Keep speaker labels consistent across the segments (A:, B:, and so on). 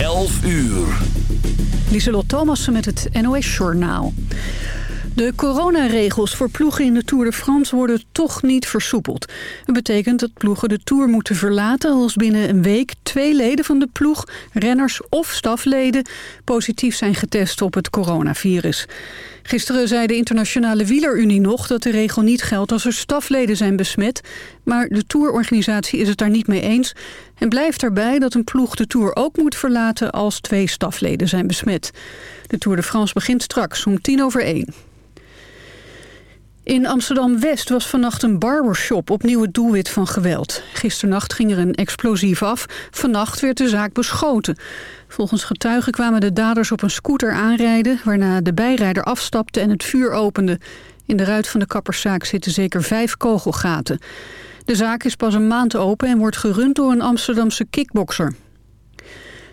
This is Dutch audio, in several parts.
A: 11 uur.
B: Lieselot Thomassen met het NOS-journaal. De coronaregels voor ploegen in de Tour de France worden toch niet versoepeld. Het betekent dat ploegen de Tour moeten verlaten als binnen een week twee leden van de ploeg, renners of stafleden, positief zijn getest op het coronavirus. Gisteren zei de Internationale Wielerunie nog dat de regel niet geldt als er stafleden zijn besmet. Maar de tourorganisatie is het daar niet mee eens en blijft erbij dat een ploeg de Tour ook moet verlaten als twee stafleden zijn besmet. De Tour de France begint straks om tien over één. In Amsterdam-West was vannacht een barbershop opnieuw het doelwit van geweld. Gisternacht ging er een explosief af. Vannacht werd de zaak beschoten. Volgens getuigen kwamen de daders op een scooter aanrijden... waarna de bijrijder afstapte en het vuur opende. In de ruit van de kapperszaak zitten zeker vijf kogelgaten. De zaak is pas een maand open en wordt gerund door een Amsterdamse kickbokser.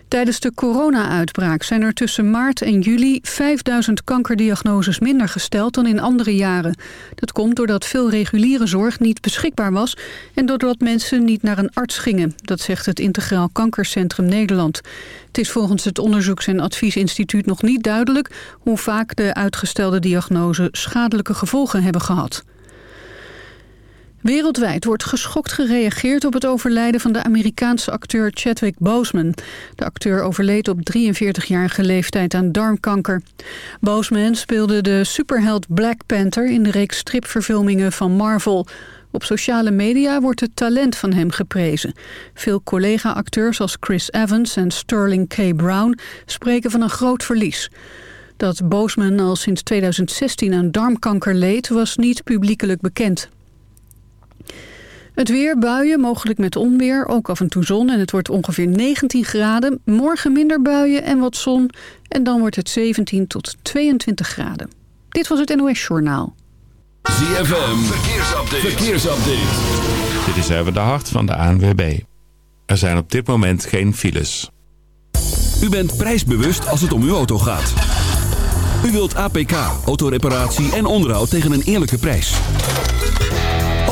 B: Tijdens de corona-uitbraak zijn er tussen maart en juli 5000 kankerdiagnoses minder gesteld dan in andere jaren. Dat komt doordat veel reguliere zorg niet beschikbaar was en doordat mensen niet naar een arts gingen. Dat zegt het Integraal Kankercentrum Nederland. Het is volgens het Onderzoeks- en Adviesinstituut nog niet duidelijk hoe vaak de uitgestelde diagnose schadelijke gevolgen hebben gehad. Wereldwijd wordt geschokt gereageerd op het overlijden van de Amerikaanse acteur Chadwick Boseman. De acteur overleed op 43-jarige leeftijd aan darmkanker. Boseman speelde de superheld Black Panther in de reeks stripverfilmingen van Marvel. Op sociale media wordt het talent van hem geprezen. Veel collega-acteurs als Chris Evans en Sterling K. Brown spreken van een groot verlies. Dat Boseman al sinds 2016 aan darmkanker leed was niet publiekelijk bekend. Het weer, buien, mogelijk met onweer, ook af en toe zon en het wordt ongeveer 19 graden. Morgen minder buien en wat zon en dan wordt het 17 tot 22 graden. Dit was het NOS Journaal.
A: ZFM, verkeersupdate. verkeersupdate.
C: Dit is even de hart van de ANWB. Er zijn op dit moment geen files.
A: U bent prijsbewust als het om uw auto gaat. U wilt APK, autoreparatie en onderhoud tegen een eerlijke prijs.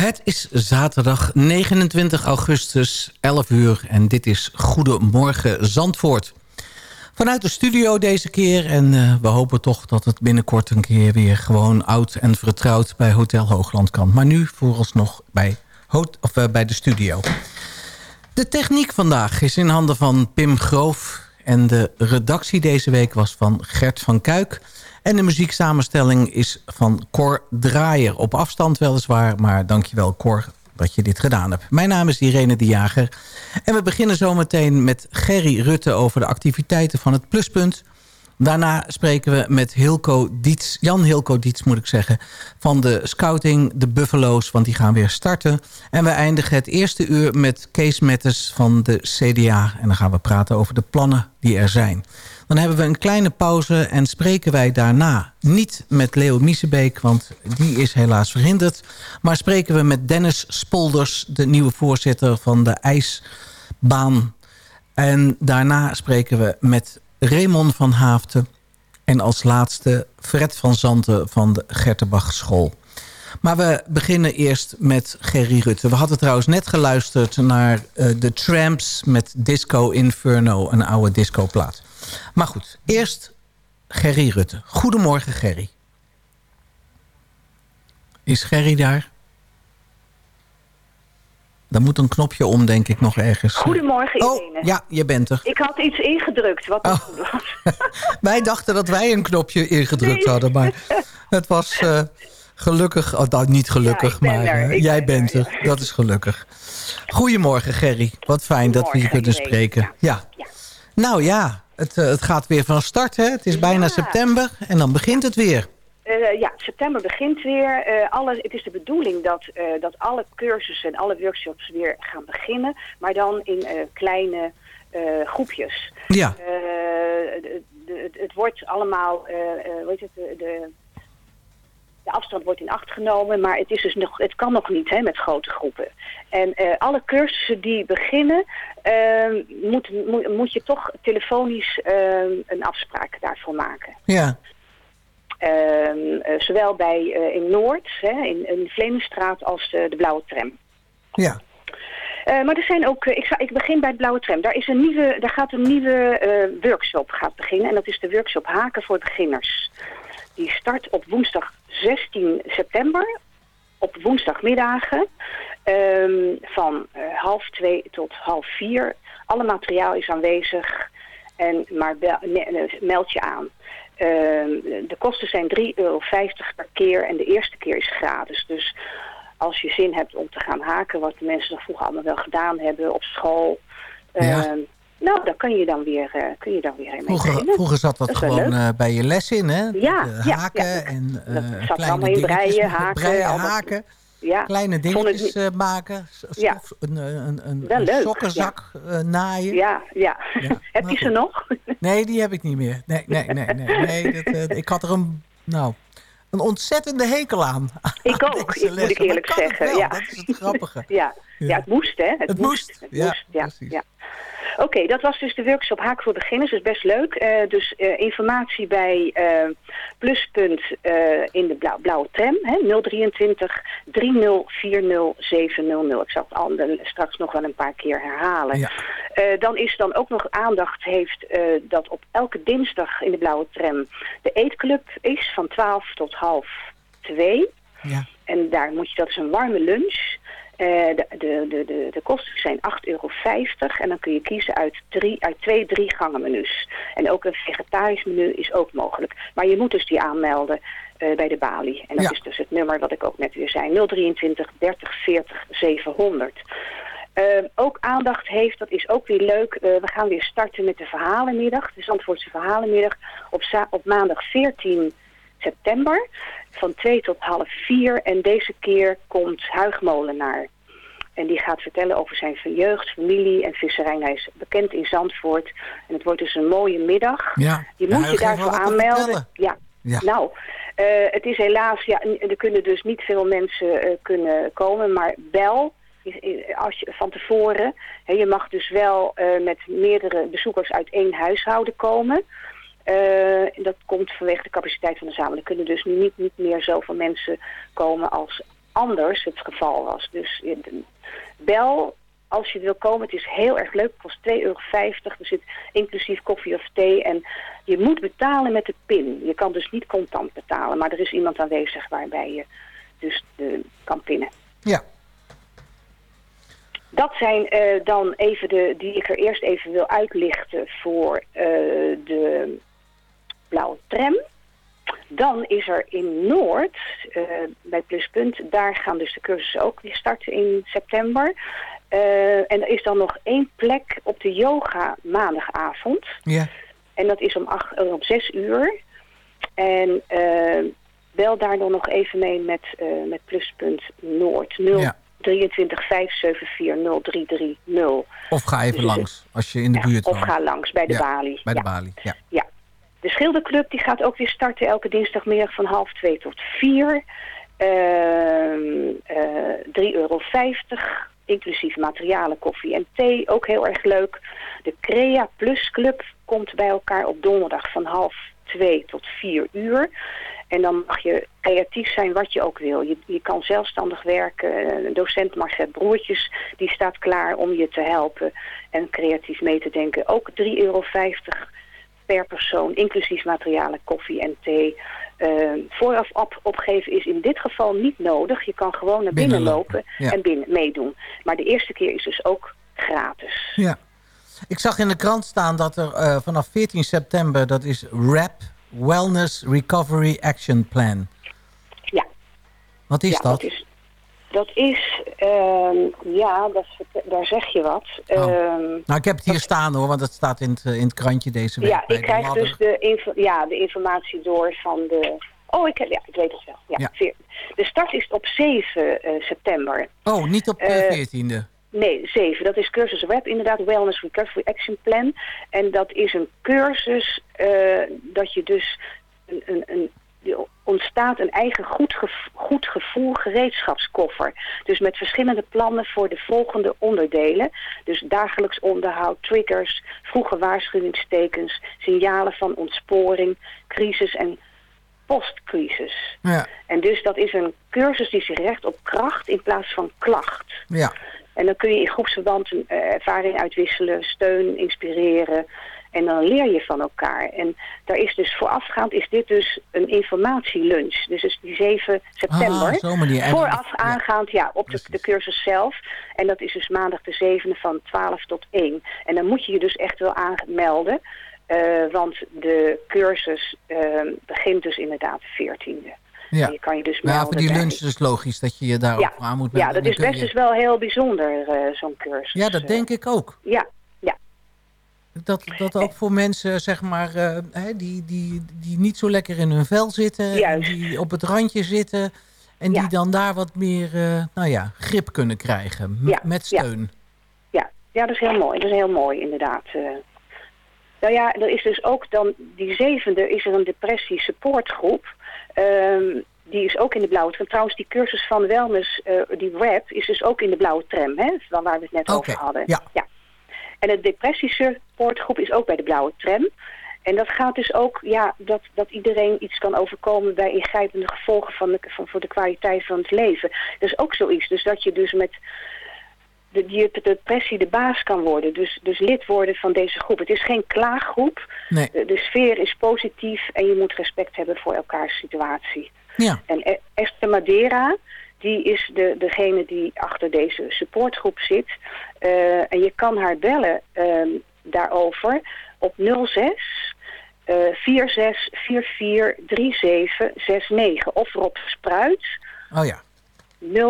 D: Het is zaterdag 29 augustus, 11 uur. En dit is Goedemorgen Zandvoort. Vanuit de studio deze keer. En uh, we hopen toch dat het binnenkort een keer weer gewoon oud en vertrouwd bij Hotel Hoogland kan. Maar nu vooralsnog bij, of, uh, bij de studio. De techniek vandaag is in handen van Pim Groof. En de redactie deze week was van Gert van Kuik. En de muzieksamenstelling is van Cor Draaier. Op afstand weliswaar, maar dankjewel Cor dat je dit gedaan hebt. Mijn naam is Irene de Jager. En we beginnen zometeen met Gerry Rutte over de activiteiten van het Pluspunt. Daarna spreken we met Hilco Diets, Jan Hilco Diets moet ik zeggen... van de scouting, de Buffalo's, want die gaan weer starten. En we eindigen het eerste uur met Kees Mettes van de CDA. En dan gaan we praten over de plannen die er zijn. Dan hebben we een kleine pauze en spreken wij daarna niet met Leo Miesebeek... want die is helaas verhinderd. Maar spreken we met Dennis Spolders, de nieuwe voorzitter van de IJsbaan. En daarna spreken we met Raymond van Haafden... en als laatste Fred van Zanten van de Gertenbach School. Maar we beginnen eerst met Gerry Rutte. We hadden trouwens net geluisterd naar uh, de Tramps met Disco Inferno, een oude discoplaat. Maar goed, eerst Gerry Rutte. Goedemorgen Gerry. Is Gerry daar? Dan moet een knopje om, denk ik, nog ergens.
E: Goedemorgen,
D: oh,
E: Irene.
D: ja, je bent er.
E: Ik had iets ingedrukt, wat
D: Oh.
E: niet goed was.
D: wij dachten dat wij een knopje ingedrukt
E: Nee.
D: hadden, maar het was eh, gelukkig... Oh, nou, niet gelukkig,
E: Ja, ik ben
D: maar eh, jij
E: ben
D: bent
E: er,
D: er. Dat is gelukkig. Goedemorgen, Gerry. Wat fijn dat we je kunnen spreken. Ja.
E: Ja.
D: Nou ja, het, eh, het gaat weer van start, hè? Het is bijna
E: Ja.
D: september en dan begint het weer.
E: Eh, ja, september begint weer. Eh, alle, het is de bedoeling dat, eh, dat alle cursussen en alle workshops weer gaan beginnen. Maar dan in eh, kleine eh, groepjes.
D: Ja,
E: Eh, het- het wordt allemaal, eh eh, hoe heet het, de, de, afstand wordt in acht genomen, maar het, is dus nog, het kan nog niet hè, met grote groepen. En eh, alle cursussen die beginnen, eh, moet, moet, moet je toch telefonisch eh, een afspraak daarvoor maken.
D: ja,
E: Ehm, eh, zowel bij, eh, in Noord, hè, in, in Vlemenstraat, als de Blauwe Tram.
D: ja.
E: Maar er zijn ook, ik, ga, ik begin bij het Blauwe Tram. Daar, is een nieuwe, daar gaat een nieuwe workshop gaat beginnen. En dat is de workshop Haken voor Beginners. Die start op woensdag 16 september. Op woensdagmiddagen. ehm, van eh, half twee tot half vier. Alle materiaal is aanwezig. En, maar eh, meld je aan. Ehm, de kosten zijn 3,50 euro per keer. En de eerste keer is gratis. Dus als je zin hebt om te gaan haken, wat de mensen nog vroeger allemaal wel gedaan hebben op school.
D: Ja.
E: ehm, nou, dan kun je dan weer, eh, kun je dan weer mee
D: Vroeger, zat dat, gewoon eh, bij je les in, hè?
E: Ja,
D: De haken
E: ja, dat-
D: en eh
E: dat zat allemaal in breien, haken,
D: breien, haken,
E: Ja,
D: kleine dingetjes
E: niet-
D: eh, maken,
E: Ja.
D: een, eh, een, een,
E: Wel
D: een
E: leuk,
D: sokkenzak eh, naaien.
E: ja, ja. Heb je ze nog?
D: Nee, die heb ik niet meer. Nee, nee, nee, nee. nee dat, eh, ik had er een, nou, een ontzettende hekel aan.
E: Ik
D: aan
E: ook, ik- moet ik eerlijk zeggen,
D: wel,
E: ja.
D: Dat is het grappige.
E: Ja,
D: Ja.
E: het moest, hè? Het,
D: Het moest,
E: Het
D: ja,
E: moest, ja. Oké, dat was dus de workshop Haak voor Beginners. Dat is best leuk. Eh, dus eh, informatie bij eh, Pluspunt in de blauw, blauwe tram. Hè, 023 3040 700. Ik zal het al- straks nog wel een paar keer herhalen.
D: Ja.
E: Dan is dan ook nog aandacht heeft dat op elke dinsdag in de blauwe tram de eetclub is van 12 tot half 2.
D: Ja.
E: En daar moet je, dat is een warme lunch. Eh, de, de, de, de, kosten zijn 8,50 euro. En dan kun je kiezen uit, drie, uit twee drie gangen menus. En ook een vegetarisch menu is ook mogelijk. Maar je moet dus die aanmelden eh, bij de balie. En dat
D: Ja.
E: is dus het nummer wat ik ook net weer zei. 023 30 40 700. Eh, ook aandacht heeft, dat is ook weer leuk. eh, we gaan weer starten met de verhalenmiddag. De Zandvoortse verhalenmiddag. Op, op maandag 14 september. Van 2 tot half 4. En deze keer komt Huig Molenaar. En die gaat vertellen over zijn jeugd, familie en visserij. Hij is bekend in Zandvoort. En het wordt dus een mooie middag.
D: Ja.
E: Je moet je daarvoor aanmelden. Ja.
D: Ja.
E: Nou, eh, het is helaas, ja, er kunnen dus niet veel mensen eh, kunnen komen, maar bel als je, van tevoren. Hè, je mag dus wel eh, met meerdere bezoekers uit één huishouden komen. Eh, dat komt vanwege de capaciteit van de zaal. Er kunnen dus niet, niet meer zoveel mensen komen als anders het geval was. Dus bel als je wil komen. Het is heel erg leuk. Het kost 2,50 euro. Er zit inclusief koffie of thee. En je moet betalen met de pin. Je kan dus niet contant betalen. Maar er is iemand aanwezig waarbij je dus kan pinnen.
D: Ja.
E: Dat zijn eh, dan even de die ik er eerst even wil uitlichten voor eh, de blauwe tram. Dan is er in Noord, eh, bij Pluspunt, daar gaan dus de cursussen ook weer starten in september. Eh, en er is dan nog één plek op de yoga maandagavond.
D: Ja.
E: En dat is om, acht, eh, om zes uur. En bel daar dan nog even mee met, met Pluspunt Noord. 0
D: Ja.
E: 23 574 0330.
D: Of ga even
E: Dus
D: langs als je in de
E: Ja,
D: buurt
E: of
D: woont.
E: ga langs bij de
D: Ja,
E: balie.
D: Bij de
E: Ja.
D: balie, ja.
E: De schilderclub die gaat ook weer starten elke dinsdagmiddag van half twee tot vier. Ehm eh 3,50 euro, inclusief materialen, koffie en thee. Ook heel erg leuk. De Crea Plus Club komt bij elkaar op donderdag van half twee tot vier uur. En dan mag je creatief zijn wat je ook wil. Je, je kan zelfstandig werken. Docent Margret Broertjes die staat klaar om je te helpen en creatief mee te denken. Ook 3,50 euro per persoon, inclusief materialen, koffie en thee. Eh, vooraf op, opgeven is in dit geval niet nodig. Je kan gewoon naar binnen lopen
D: ja.
E: en binnen meedoen. Maar de eerste keer is dus ook gratis.
D: Ja. Ik zag in de krant staan dat er eh, vanaf 14 september... dat is RAP, Wellness Recovery Action Plan.
E: Ja.
D: Wat is
E: ja,
D: dat?
E: is, dat is, ehm, ja, dat, daar zeg je wat.
D: Oh.
E: Ehm,
D: Nou, ik heb het hier staan hoor, want het staat in het, eh, in het krantje deze week.
E: ja, ik krijg dus de, ja, de informatie door van de... Oh, ik, ja, ik weet het wel. Ja, De start is op 7 eh, september.
D: Oh, niet op de
E: Eh,
D: 14e.
E: Nee, 7. Dat is cursus web inderdaad, Wellness Recovery Action Plan. En dat is een cursus eh, dat je dus een, een, ontstaat een eigen goed, goed gevoel gereedschapskoffer. Dus met verschillende plannen voor de volgende onderdelen. Dus dagelijks onderhoud, triggers, vroege waarschuwingstekens, signalen van ontsporing, crisis en postcrisis.
D: Ja,
E: En dus dat is een cursus die zich richt op kracht in plaats van klacht.
D: ja.
E: En dan kun je in groepsverband een eh, ervaring uitwisselen, steun, inspireren. En dan leer je van elkaar. En daar is dus voorafgaand is dit dus een informatielunch. Dus is die 7 september.
D: Ah, manier. En-
E: Vooraf
D: ja.
E: aangaand, ja, op de, de cursus zelf. En dat is dus maandag de 7e van 12 tot 1. En dan moet je je dus echt wel aanmelden. eh, want de cursus eh, begint dus inderdaad de 14e.
D: Ja.
E: En je kan je dus
D: Maar ja, voor die lunch is het logisch dat je je daarop
E: ja,
D: aan moet
E: ja,
D: melden.
E: dat
D: Dan
E: is best dus wel heel bijzonder, eh, zo'n cursus.
D: Ja, dat
E: Eh,
D: denk ik ook.
E: Ja, ja,
D: Dat, dat ook voor mensen, zeg maar, eh, die, die, die niet zo lekker in hun vel zitten.
E: Juist.
D: Die op het randje zitten. En die dan daar wat meer, eh, nou ja, grip kunnen krijgen.
E: Ja,
D: Met steun.
E: ja. ja, dat is heel mooi. Dat is heel mooi, inderdaad. eh. Nou ja, er is dus ook dan, die zevende is er een depressie supportgroep. Ehm, die is ook in de blauwe tram. Trouwens, die cursus van wellness, die web, is dus ook in de blauwe tram, hè? Van waar we het net over hadden.
D: ja.
E: En de depressie supportgroep is ook bij de blauwe tram. En dat gaat dus ook, ja, dat, dat iedereen iets kan overkomen bij ingrijpende gevolgen van de, van, voor de kwaliteit van het leven. Dat is ook zoiets. Dus dat je dus met de, die de depressie de baas kan worden. Dus, dus lid worden van deze groep. Het is geen klaaggroep.
D: Nee,
E: De, de sfeer is positief en je moet respect hebben voor elkaars situatie.
D: ja.
E: En E- Esther Madeira, die is de, degene die achter deze supportgroep zit. Eh, en je kan haar bellen ehm, daarover op 06 eh 46 44 37 69. Of Rob Spruit,
D: Oh ja.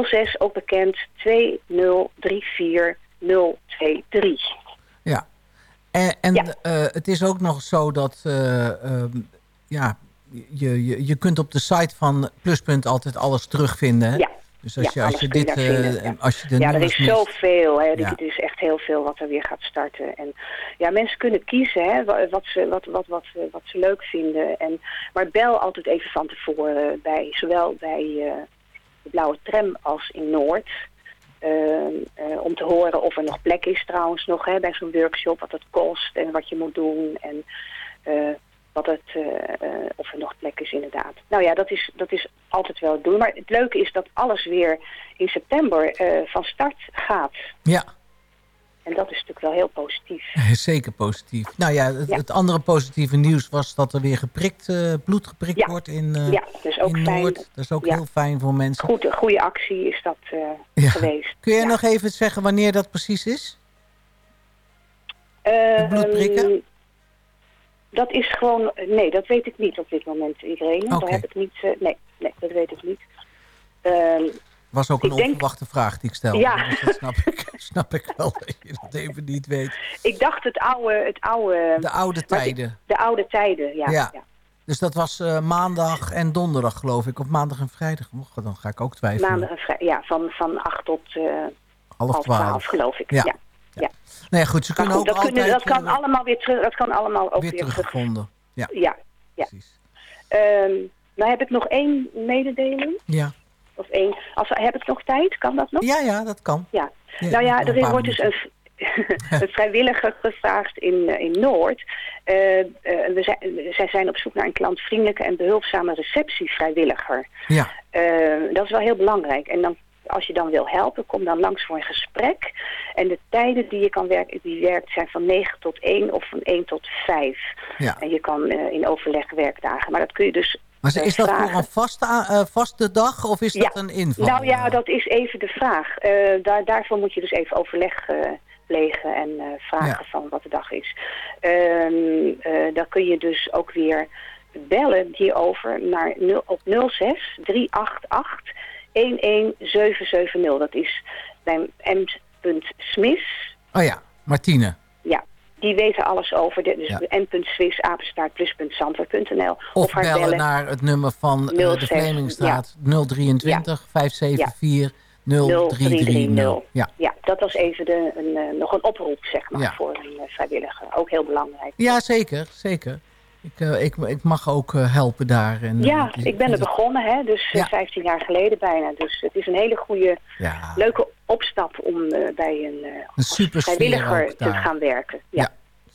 E: 06 ook bekend 2034 023.
D: Ja. En, en
E: Ja.
D: eh, het is ook nog zo dat... eh, ehm, ja, je, je, je kunt op de site van Pluspunt altijd alles terugvinden. hè?
E: Ja.
D: Dus als
E: Ja,
D: je, als je dit... eh,
E: ja.
D: als je de
E: Ja, er is
D: mist-
E: zoveel. Hè.
D: Ja.
E: Het is echt heel veel wat er weer gaat starten. En ja, mensen kunnen kiezen hè, wa- wat, ze, wat, wat, wat, eh, wat ze leuk vinden. En, maar bel altijd even van tevoren bij, zowel bij eh, de Blauwe Tram als in Noord. Ehm, eh, om te horen of er nog plek is trouwens nog hè, bij zo'n workshop. Wat het kost en wat je moet doen. En wat het, eh, eh, of er nog plek is inderdaad. Nou ja, dat is, dat is altijd wel het doel. Maar het leuke is dat alles weer in september eh, van start gaat.
D: Ja,
E: En dat is natuurlijk wel heel positief.
D: zeker positief. Nou ja, het,
E: Ja.
D: het andere positieve nieuws was dat er weer geprikt, bloed geprikt
E: Ja.
D: wordt in, eh,
E: Ja, dus ook
D: in
E: fijn.
D: Noord. Dat is ook heel fijn voor mensen.
E: Goed, een goede actie is dat geweest.
D: Kun je
E: Ja.
D: nog even zeggen wanneer dat precies is?
E: Eh,
D: bloed prikken?
E: ehm, Dat is gewoon... Nee, dat weet ik niet op dit moment, Irene.
D: Oké.
E: Daar heb ik niet... eh, nee, nee, dat weet ik niet. Ehm,
D: was ook een
E: denk-
D: onverwachte vraag die ik stelde.
E: Ja.
D: Dus dat snap ik, snap ik wel dat je dat even niet weet.
E: ik dacht het oude... Het oude
D: De oude tijden.
E: De oude tijden, ja.
D: Ja.
E: ja.
D: Dus dat was eh, maandag en donderdag geloof ik. Of maandag en vrijdag. Och, dan ga ik ook twijfelen.
E: Maandag en vrij, ja, van, van 8 tot eh
D: Half
E: half 12
D: twaalf.
E: geloof ik.
D: Ja.
E: Ja.
D: Nou ja, goed. Ze kunnen
E: goed,
D: ook
E: dat, kunnen, dat kan
D: eh,
E: allemaal weer terug. Dat kan allemaal ook
D: weer
E: weer, terug.
D: teruggevonden. Ja,
E: Ja. Ja.
D: precies.
E: Ehm, nou heb ik nog één mededeling.
D: Ja.
E: Of één. Als, heb ik nog tijd? Kan dat nog?
D: ja, ja, dat kan.
E: Ja.
D: Ja,
E: nou ja, er wordt dus een, een vrijwilliger gevraagd in, eh, in Noord. Eh, eh, we zijn, zij zijn op zoek naar een klantvriendelijke en behulpzame receptievrijwilliger.
D: Ja,
E: dat is wel heel belangrijk. En dan, als je dan wil helpen, kom dan langs voor een gesprek. En de tijden die je kan werken, die werkt zijn van 9 tot 1 of van 1 tot 5.
D: ja.
E: En je kan eh, in overleg werkdagen. Maar dat kun je dus
D: Maar
E: eh,
D: is dat voor een vaste, eh, vaste dag of is dat
E: Ja.
D: een inval?
E: Nou ja,
D: Eh,
E: dat is even de vraag. Eh, daar, daarvoor moet je dus even overleg eh, plegen en eh, vragen
D: Ja.
E: van wat de dag is. Ehm eh, dan kun je dus ook weer bellen hierover naar 0, op 06 388 11770. Dat is bij m.smis.
D: Oh ja, Martine.
E: Ja, die weten alles over. De, dus
D: Ja. Of,
E: haar
D: bellen, naar het nummer van eh, de
E: 06,
D: Vlemingstraat 023 574 0330.
E: 0330.
D: Ja.
E: Ja, dat was even de, een, eh, nog een oproep, zeg maar,
D: Ja.
E: voor een eh, vrijwilliger. Ook heel belangrijk.
D: ja, zeker. zeker. Ik, eh, ik, ik mag ook eh, helpen daar. En, eh,
E: Ja,
D: ik
E: ik ben er begonnen, hè, dus eh,
D: Ja.
E: 15 jaar geleden bijna. Dus het is een hele goede,
D: Ja,
E: leuke opstap om eh, bij een, eh, vrijwilliger te gaan werken. Ja.
D: Ja.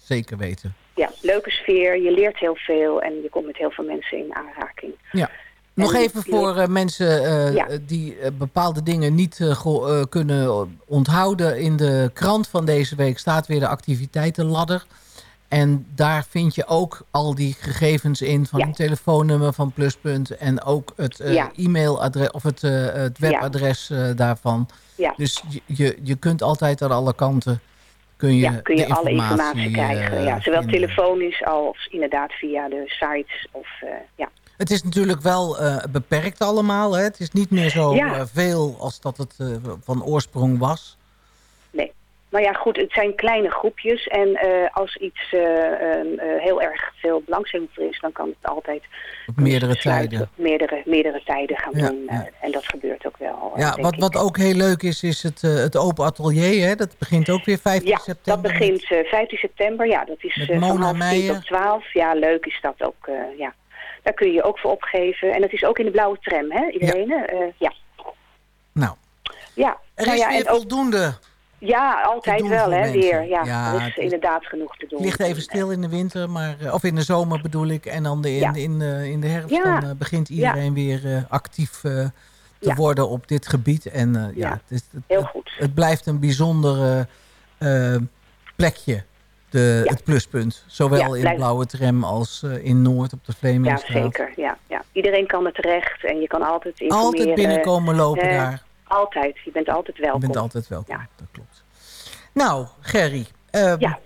D: Zeker weten.
E: ja, leuke sfeer, je leert heel veel en je komt met heel veel mensen in aanraking.
D: Ja. Nog
E: En
D: even voor eh, mensen eh,
E: Ja.
D: die eh, bepaalde dingen niet eh, eh, kunnen onthouden. In de krant van deze week staat weer de activiteitenladder. En daar vind je ook al die gegevens in van
E: Ja.
D: het telefoonnummer van Pluspunt. En ook het eh,
E: Ja.
D: e-mailadres of het, eh, het webadres eh, daarvan.
E: Ja.
D: Dus je, je, kunt altijd aan alle kanten kun je,
E: ja, kun je
D: de
E: alle informatie krijgen. Ja, zowel telefonisch als inderdaad via de sites. Of, ja.
D: Het is natuurlijk wel beperkt allemaal. Hè? Het is niet meer zo veel als dat het van oorsprong was.
E: Maar ja, goed, het zijn kleine groepjes. En eh, als iets eh, ehm, eh, heel erg veel belangstelling voor is, dan kan het altijd
D: Op meerdere tijden.
E: op meerdere, meerdere tijden gaan
D: Ja,
E: doen.
D: ja.
E: en dat gebeurt ook wel.
D: Ja, wat,
E: ik.
D: wat ook heel leuk is, is het, het open atelier. Hè? Dat begint ook weer 15
E: Ja,
D: september.
E: dat begint eh 15 september. Ja, dat is
D: Met
E: van
D: Mona
E: half tien
D: Meijer.
E: tot 12. Ja, leuk is dat ook. ja. Daar kun je je ook voor opgeven. En dat is ook in de blauwe tram, hè, Irene? Ja. ja.
D: Nou,
E: ja.
D: er
E: Nou
D: is
E: ja,
D: weer voldoende.
E: Ja, altijd wel, hè,
D: mensen.
E: weer. Ja,
D: Ja,
E: er is inderdaad genoeg te doen.
D: Het ligt even stil in de winter, maar, eh, of in de zomer bedoel ik. En dan de, in,
E: Ja.
D: in, eh, in de herfst
E: Ja.
D: dan, eh, begint iedereen weer actief te
E: Ja.
D: worden op dit gebied. En ja,
E: Ja,
D: het, is, het,
E: Heel goed.
D: het blijft een bijzonder plekje, de,
E: Ja.
D: het pluspunt. Zowel
E: Ja,
D: in Blauwe Tram als in Noord op de
E: Ja,
D: Vlemingstraat.
E: zeker. Ja, ja. Iedereen kan er terecht en je kan altijd informeren.
D: Altijd binnenkomen lopen daar.
E: Altijd. Je bent altijd welkom.
D: Je bent altijd welkom,
E: Ja.
D: Nou, Gerry. eh,
E: Ja.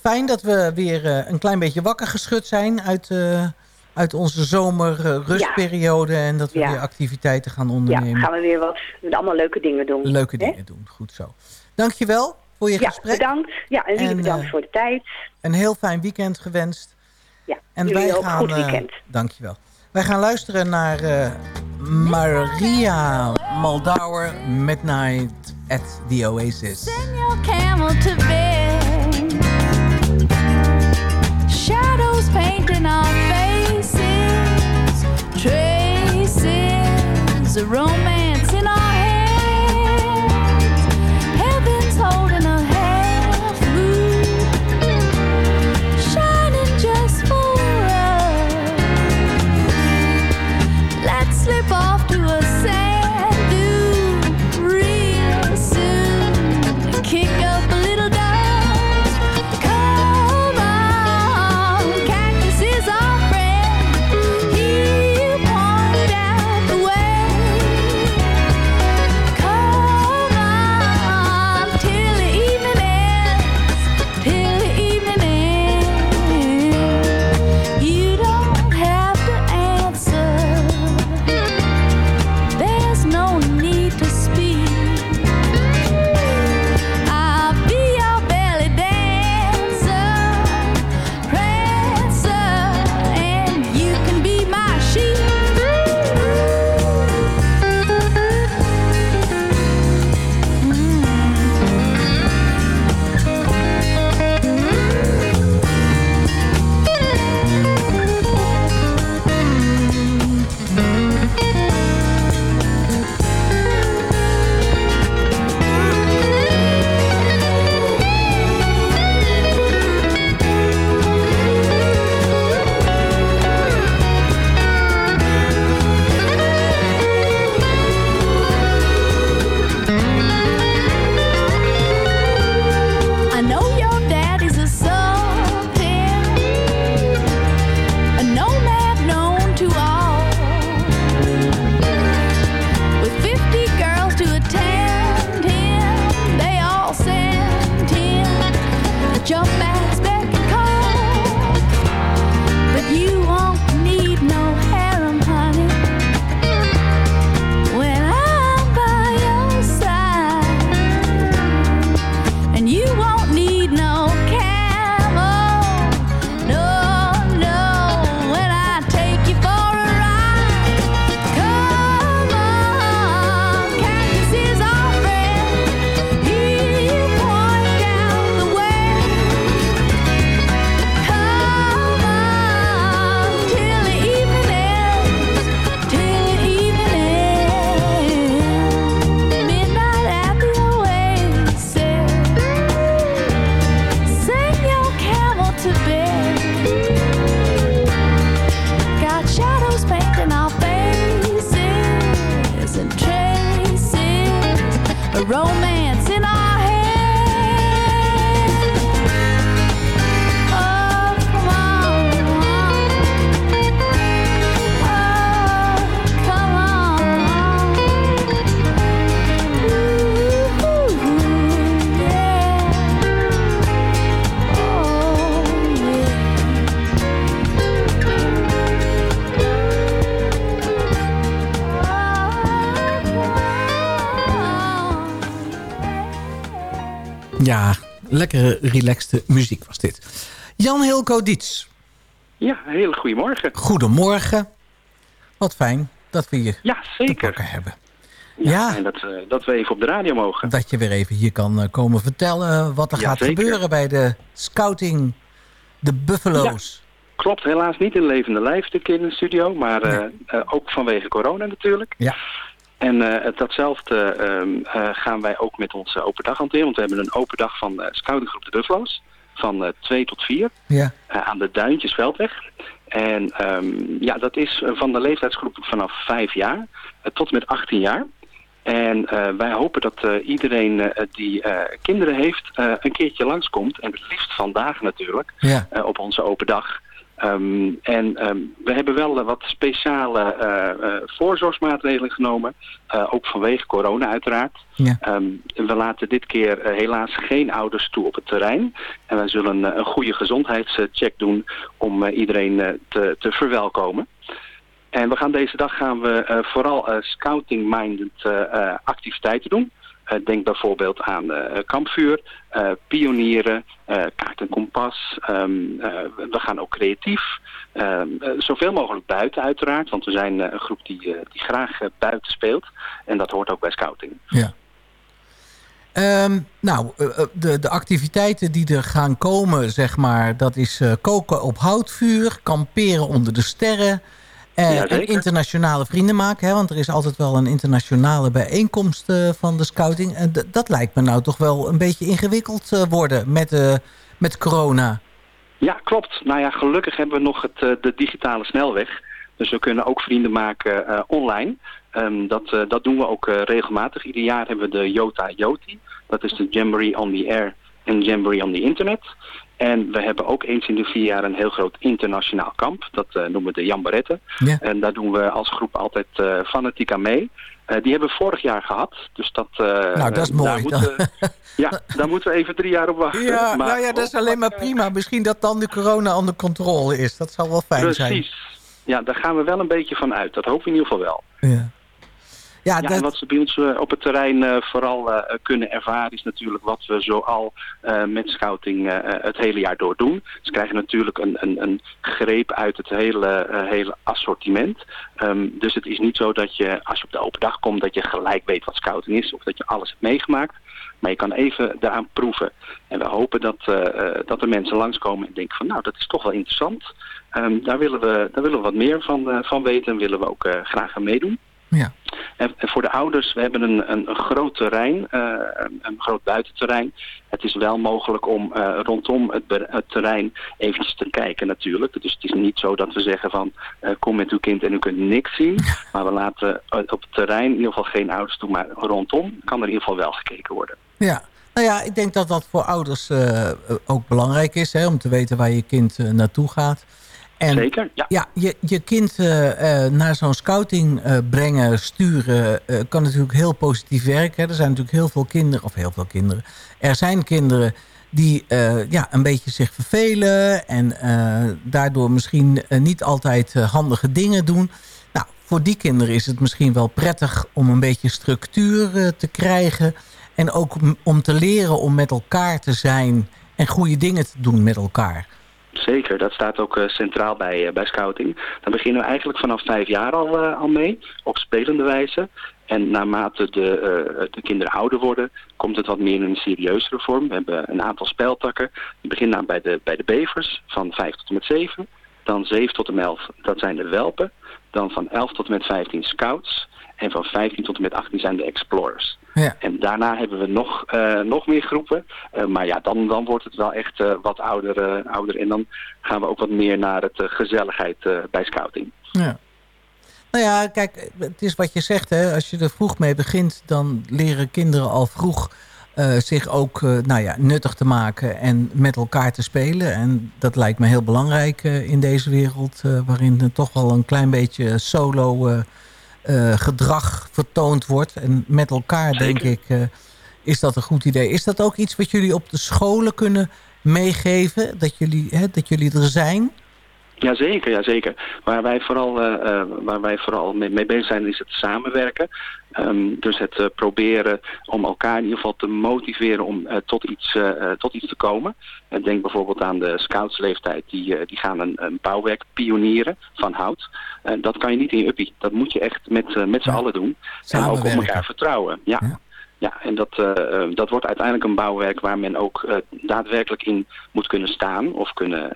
D: Fijn dat we weer eh, een klein beetje wakker geschud zijn uit, eh, uit onze zomerrustperiode. En dat we
E: Ja.
D: weer activiteiten gaan
E: Ja,
D: ondernemen.
E: gaan we weer wat, allemaal leuke dingen doen.
D: Leuke dingen doen. Goed zo. Dankjewel voor je
E: Ja,
D: gesprek.
E: bedankt. Ja, en jullie
D: En,
E: bedankt
D: eh,
E: voor de tijd.
D: Een heel fijn weekend gewenst.
E: Ja,
D: En wij
E: ook
D: gaan,
E: goed
D: eh,
E: weekend.
D: dankjewel. Wij gaan luisteren naar eh, Maria Moldauer Midnight at the Oasis.
F: Send
D: relaxte muziek was dit. Jan Hilco Diets.
G: Ja, een hele goede morgen.
D: Goedemorgen. Wat fijn dat we je
G: Ja,
D: te
G: zeker.
D: pakken hebben.
G: Ja,
D: Ja.
G: En dat, eh, dat we even op de radio mogen.
D: Dat je weer even hier kan eh, komen vertellen wat er
G: Ja,
D: gaat
G: zeker.
D: gebeuren bij de scouting, de Buffalo's.
G: Klopt, helaas niet in levende lijf dit keer in de studio, maar eh, eh, ook vanwege corona natuurlijk.
D: Ja.
G: En eh, datzelfde ehm, eh, gaan wij ook met onze open dag hanteren, want we hebben een open dag van eh scoutinggroep de Buffalo's. Van eh 2 tot 4
D: Ja.
G: aan de Duintjesveldweg. En ehm, ja, dat is van de leeftijdsgroep vanaf 5 jaar tot en met 18 jaar. En wij hopen dat iedereen die kinderen heeft een keertje langskomt. En het liefst vandaag natuurlijk,
D: Ja.
G: op onze open dag. Ehm, en ehm, we hebben wel eh, wat speciale eh, eh, voorzorgsmaatregelen genomen. ook vanwege corona uiteraard.
D: Ja.
G: Ehm, we laten dit keer helaas geen ouders toe op het terrein. En wij zullen een goede gezondheidscheck doen om iedereen te, te verwelkomen. En we gaan deze dag gaan we vooral scouting-minded activiteiten doen. Eh, denk bijvoorbeeld aan eh, kampvuur, eh, pionieren, kaart en kompas. Ehm, eh, we gaan ook creatief. Eh, zoveel mogelijk buiten uiteraard, want we zijn een groep die, die graag buiten speelt. En dat hoort ook bij scouting.
D: Ja. Ehm, nou, de, de activiteiten die er gaan komen, zeg maar... dat is koken op houtvuur, kamperen onder de sterren... eh, en internationale vrienden maken. Hè, want er is altijd wel een internationale bijeenkomst eh, van de scouting. En d- dat lijkt me nou toch wel een beetje ingewikkeld eh, worden met, eh, met corona.
G: Ja, klopt. Nou ja, gelukkig hebben we nog het, eh, de digitale snelweg. Dus we kunnen ook vrienden maken eh, online. Ehm, dat, eh, dat doen we ook eh, regelmatig. Ieder jaar hebben we de Jota Yoti. Dat is de Jamboree on the Air en Jamboree on the Internet. En we hebben ook eens in de vier jaar een heel groot internationaal kamp. Dat eh, noemen we de Jamborette.
D: Ja.
G: En daar doen we als groep altijd eh, fanatiek aan mee. Eh, die hebben we vorig jaar gehad. Dus dat, eh,
D: Nou, dat is
G: daar
D: mooi.
G: moeten ja, daar moeten we even drie jaar op wachten.
D: Ja,
G: Maar
D: nou ja, dat is alleen maar prima. Misschien dat dan de corona onder controle is. Dat zal wel fijn zijn.
G: Precies. Ja, daar gaan we wel een beetje van uit. Dat hopen we in ieder geval wel.
D: Ja. Ja,
G: en wat ze bij ons eh, op het terrein eh, vooral eh, kunnen ervaren is natuurlijk wat we zoal met scouting het hele jaar door doen. Ze krijgen natuurlijk een, een, een greep uit het hele, hele assortiment. Ehm, dus het is niet zo dat je als je op de open dag komt dat je gelijk weet wat scouting is of dat je alles hebt meegemaakt. Maar je kan even daaraan proeven. En we hopen dat, eh, dat er mensen langskomen en denken van nou dat is toch wel interessant. Ehm, daar, willen we, daar willen we wat meer van, van weten en willen we ook graag aan meedoen.
D: Ja.
G: En voor de ouders, we hebben een, een, groot terrein, eh, een, groot buitenterrein. Het is wel mogelijk om eh, rondom het, terrein eventjes te kijken natuurlijk. Dus het is niet zo dat we zeggen van eh, kom met uw kind en u kunt niks zien. Maar we laten op het terrein in ieder geval geen ouders toe, maar rondom kan er in ieder geval wel gekeken worden.
D: Ja, nou ja, ik denk dat dat voor ouders ook belangrijk is... Hè, om te weten waar je kind naartoe gaat. En
G: Zeker, ja.
D: ja, je, je kind eh, eh, naar zo'n scouting eh, brengen, sturen... kan natuurlijk heel positief werken. Hè. Er zijn natuurlijk heel veel kinderen, of heel veel kinderen... er zijn kinderen die eh, ja, een beetje zich vervelen... en daardoor misschien niet altijd handige dingen doen... Nou, voor die kinderen is het misschien wel prettig om een beetje structuur te krijgen. En ook om te leren om met elkaar te zijn en goede dingen te doen met elkaar.
G: Zeker, dat staat ook eh, centraal bij, eh, bij scouting. Daar beginnen we eigenlijk vanaf vijf jaar al, eh, al mee, op spelende wijze. En naarmate de, de kinderen ouder worden, komt het wat meer in een serieuzere vorm. We hebben een aantal speltakken. Die beginnen aan bij de, bij de bevers, van 5 tot en met 7. Dan 7 tot en met 11, dat zijn de welpen. Dan van 11 tot en met 15 scouts. En van 15 tot en met 18 zijn de explorers.
D: Ja.
G: En daarna hebben we nog, eh, nog meer groepen. Eh, maar ja, dan, dan wordt het wel echt eh, wat ouder, ouder. En dan gaan we ook wat meer naar het gezelligheid bij scouting.
D: Ja. Nou ja, kijk, het is wat je zegt. Hè? Als je er vroeg mee begint, dan leren kinderen al vroeg zich ook nou ja, nuttig te maken en met elkaar te spelen. En dat lijkt me heel belangrijk in deze wereld, waarin er toch wel een klein beetje solo gedrag vertoond wordt. En met elkaar, denk ik, eh, is dat een goed idee. Is dat ook iets wat jullie op de scholen kunnen meegeven? Dat jullie, hè, dat jullie er zijn?
G: Jazeker, jazeker. Waar wij vooral, eh, eh, waar wij vooral mee, mee bezig zijn is het samenwerken. Ehm, dus het eh, proberen om elkaar in ieder geval te motiveren om tot, iets, tot iets te komen. En denk bijvoorbeeld aan de scoutsleeftijd. Die, die gaan een, een bouwwerk pionieren van hout. En dat kan je niet in je uppie. Dat moet je echt met, met z'n allen doen. En ook op elkaar vertrouwen. Ja. Ja, en dat, eh, eh, dat wordt uiteindelijk een bouwwerk waar men ook eh, daadwerkelijk in moet kunnen staan of kunnen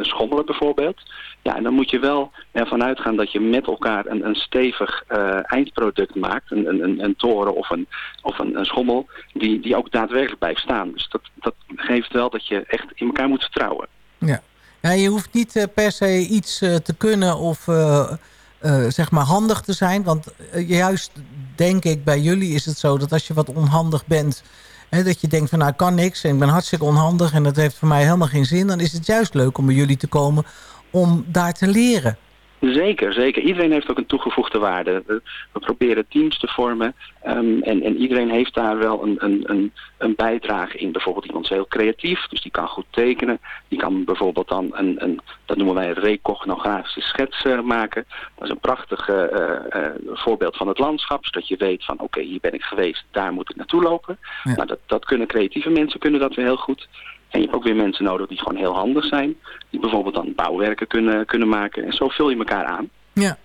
G: schommelen bijvoorbeeld. Ja, en dan moet je wel ervan uitgaan dat je met elkaar een, een stevig eindproduct maakt, een, een, een, toren of, een, of een, een schommel, die, die ook daadwerkelijk blijft staan. Dus dat, dat geeft wel dat je echt in elkaar moet vertrouwen.
D: Ja. ja je hoeft niet per se iets te kunnen of eh, zeg maar handig te zijn. Want eh, juist denk ik bij jullie is het zo dat als je wat onhandig bent... Hè, dat je denkt van nou kan niks en ik ben hartstikke onhandig... en dat heeft voor mij helemaal geen zin. Dan is het juist leuk om bij jullie te komen om daar te leren.
G: Zeker, zeker. Iedereen heeft ook een toegevoegde waarde. We, we proberen teams te vormen ehm, en, en iedereen heeft daar wel een, een, een, een bijdrage in. Bijvoorbeeld iemand is heel creatief, dus die kan goed tekenen. Die kan bijvoorbeeld dan een, een dat noemen wij een recognografische schets eh, maken. Dat is een prachtig eh, eh, voorbeeld van het landschap, zodat je weet van oké, hier ben ik geweest, daar moet ik naartoe lopen.
D: Ja.
G: Nou, dat, dat kunnen creatieve mensen kunnen dat weer heel goed. En je hebt ook weer mensen nodig die gewoon heel handig zijn. Die bijvoorbeeld dan bouwwerken kunnen, kunnen maken. En zo vul je elkaar aan.
D: Ja.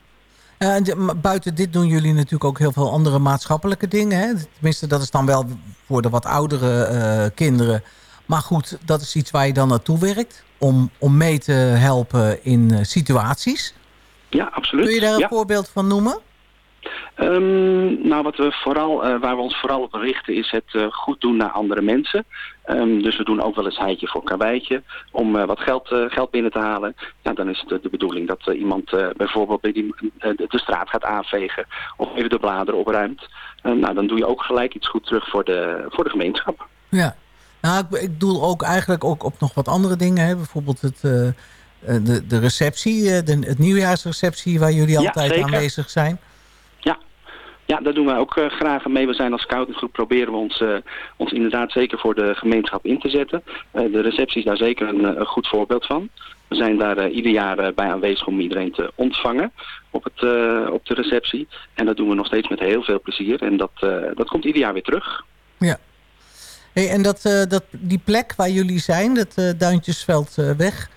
D: Eh, buiten dit doen jullie natuurlijk ook heel veel andere maatschappelijke dingen. Hè? Tenminste, dat is dan wel voor de wat oudere eh, kinderen. Maar goed, dat is iets waar je dan naartoe werkt. Om, om mee te helpen in eh, situaties.
G: Ja, absoluut.
D: Kun je daar een
G: ja.
D: voorbeeld van noemen?
G: Ehm, nou, wat we vooral, eh, waar we ons vooral op richten is het eh, goed doen naar andere mensen. Ehm, dus we doen ook wel eens heitje voor karweitje om eh, wat geld, geld binnen te halen. Ja, dan is het de, de bedoeling dat iemand bijvoorbeeld bij die, de, straat gaat aanvegen of even de bladeren opruimt. Eh, nou, dan doe je ook gelijk iets goed terug voor de, voor de gemeenschap.
D: Ja. Nou, ik, ik doel ook eigenlijk ook op nog wat andere dingen. Hè? Bijvoorbeeld het, de, de receptie, de, het nieuwjaarsreceptie waar jullie
G: Ja,
D: altijd
G: zeker.
D: aanwezig zijn.
G: Ja. Daar doen wij ook eh, graag mee. We zijn als scoutinggroep proberen we ons, eh, ons inderdaad zeker voor de gemeenschap in te zetten. Eh, de receptie is daar zeker een, een goed voorbeeld van. We zijn daar ieder jaar bij aanwezig om iedereen te ontvangen op, het, op de receptie. En dat doen we nog steeds met heel veel plezier. En dat, dat komt ieder jaar weer terug.
D: Ja. Hey, en dat, dat, die plek waar jullie zijn, dat Duintjesveld weg...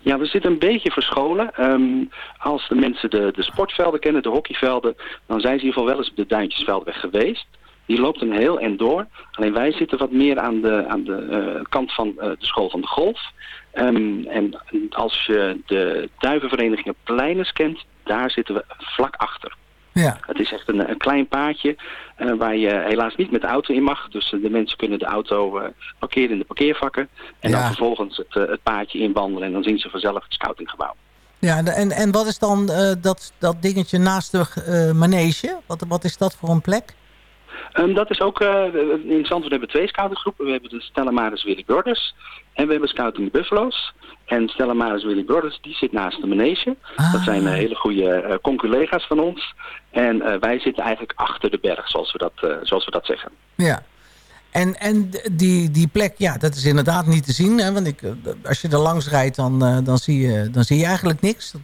G: Ja, we zitten een beetje verscholen. Ehm, als de mensen de, de sportvelden kennen, de hockeyvelden, dan zijn ze in ieder geval wel eens op de Duintjesveldweg geweest. Die loopt een heel end door. Alleen wij zitten wat meer aan de, aan de eh, kant van eh, de school van de golf. Ehm, en als je de duivenverenigingen Pleines kent, daar zitten we vlak achter.
D: Ja.
G: Het is echt een, een klein paadje eh, waar je helaas niet met de auto in mag. Dus eh, de mensen kunnen de auto eh, parkeren in de parkeervakken. En
D: Ja.
G: dan vervolgens het, het paadje inwandelen en dan zien ze vanzelf het scoutinggebouw.
D: Ja, en, en wat is dan dat, dat dingetje naast de manege? Wat, wat is dat voor een plek?
G: Ehm, dat is ook, eh, in Zandvoort hebben we twee scoutinggroepen. We hebben de Stella Maris Willy Brothers en we hebben Scouting Buffalo's. En Stella Maris Willy Brothers, die zit naast de manege. Dat zijn eh, hele goede eh conculega's van ons. En wij zitten eigenlijk achter de berg, zoals we dat, zoals we dat zeggen.
D: Ja. En, en die, die plek, ja, dat is inderdaad niet te zien. Hè? Want ik, als je er langs rijdt, dan, dan, zie, je, dan zie je eigenlijk niks.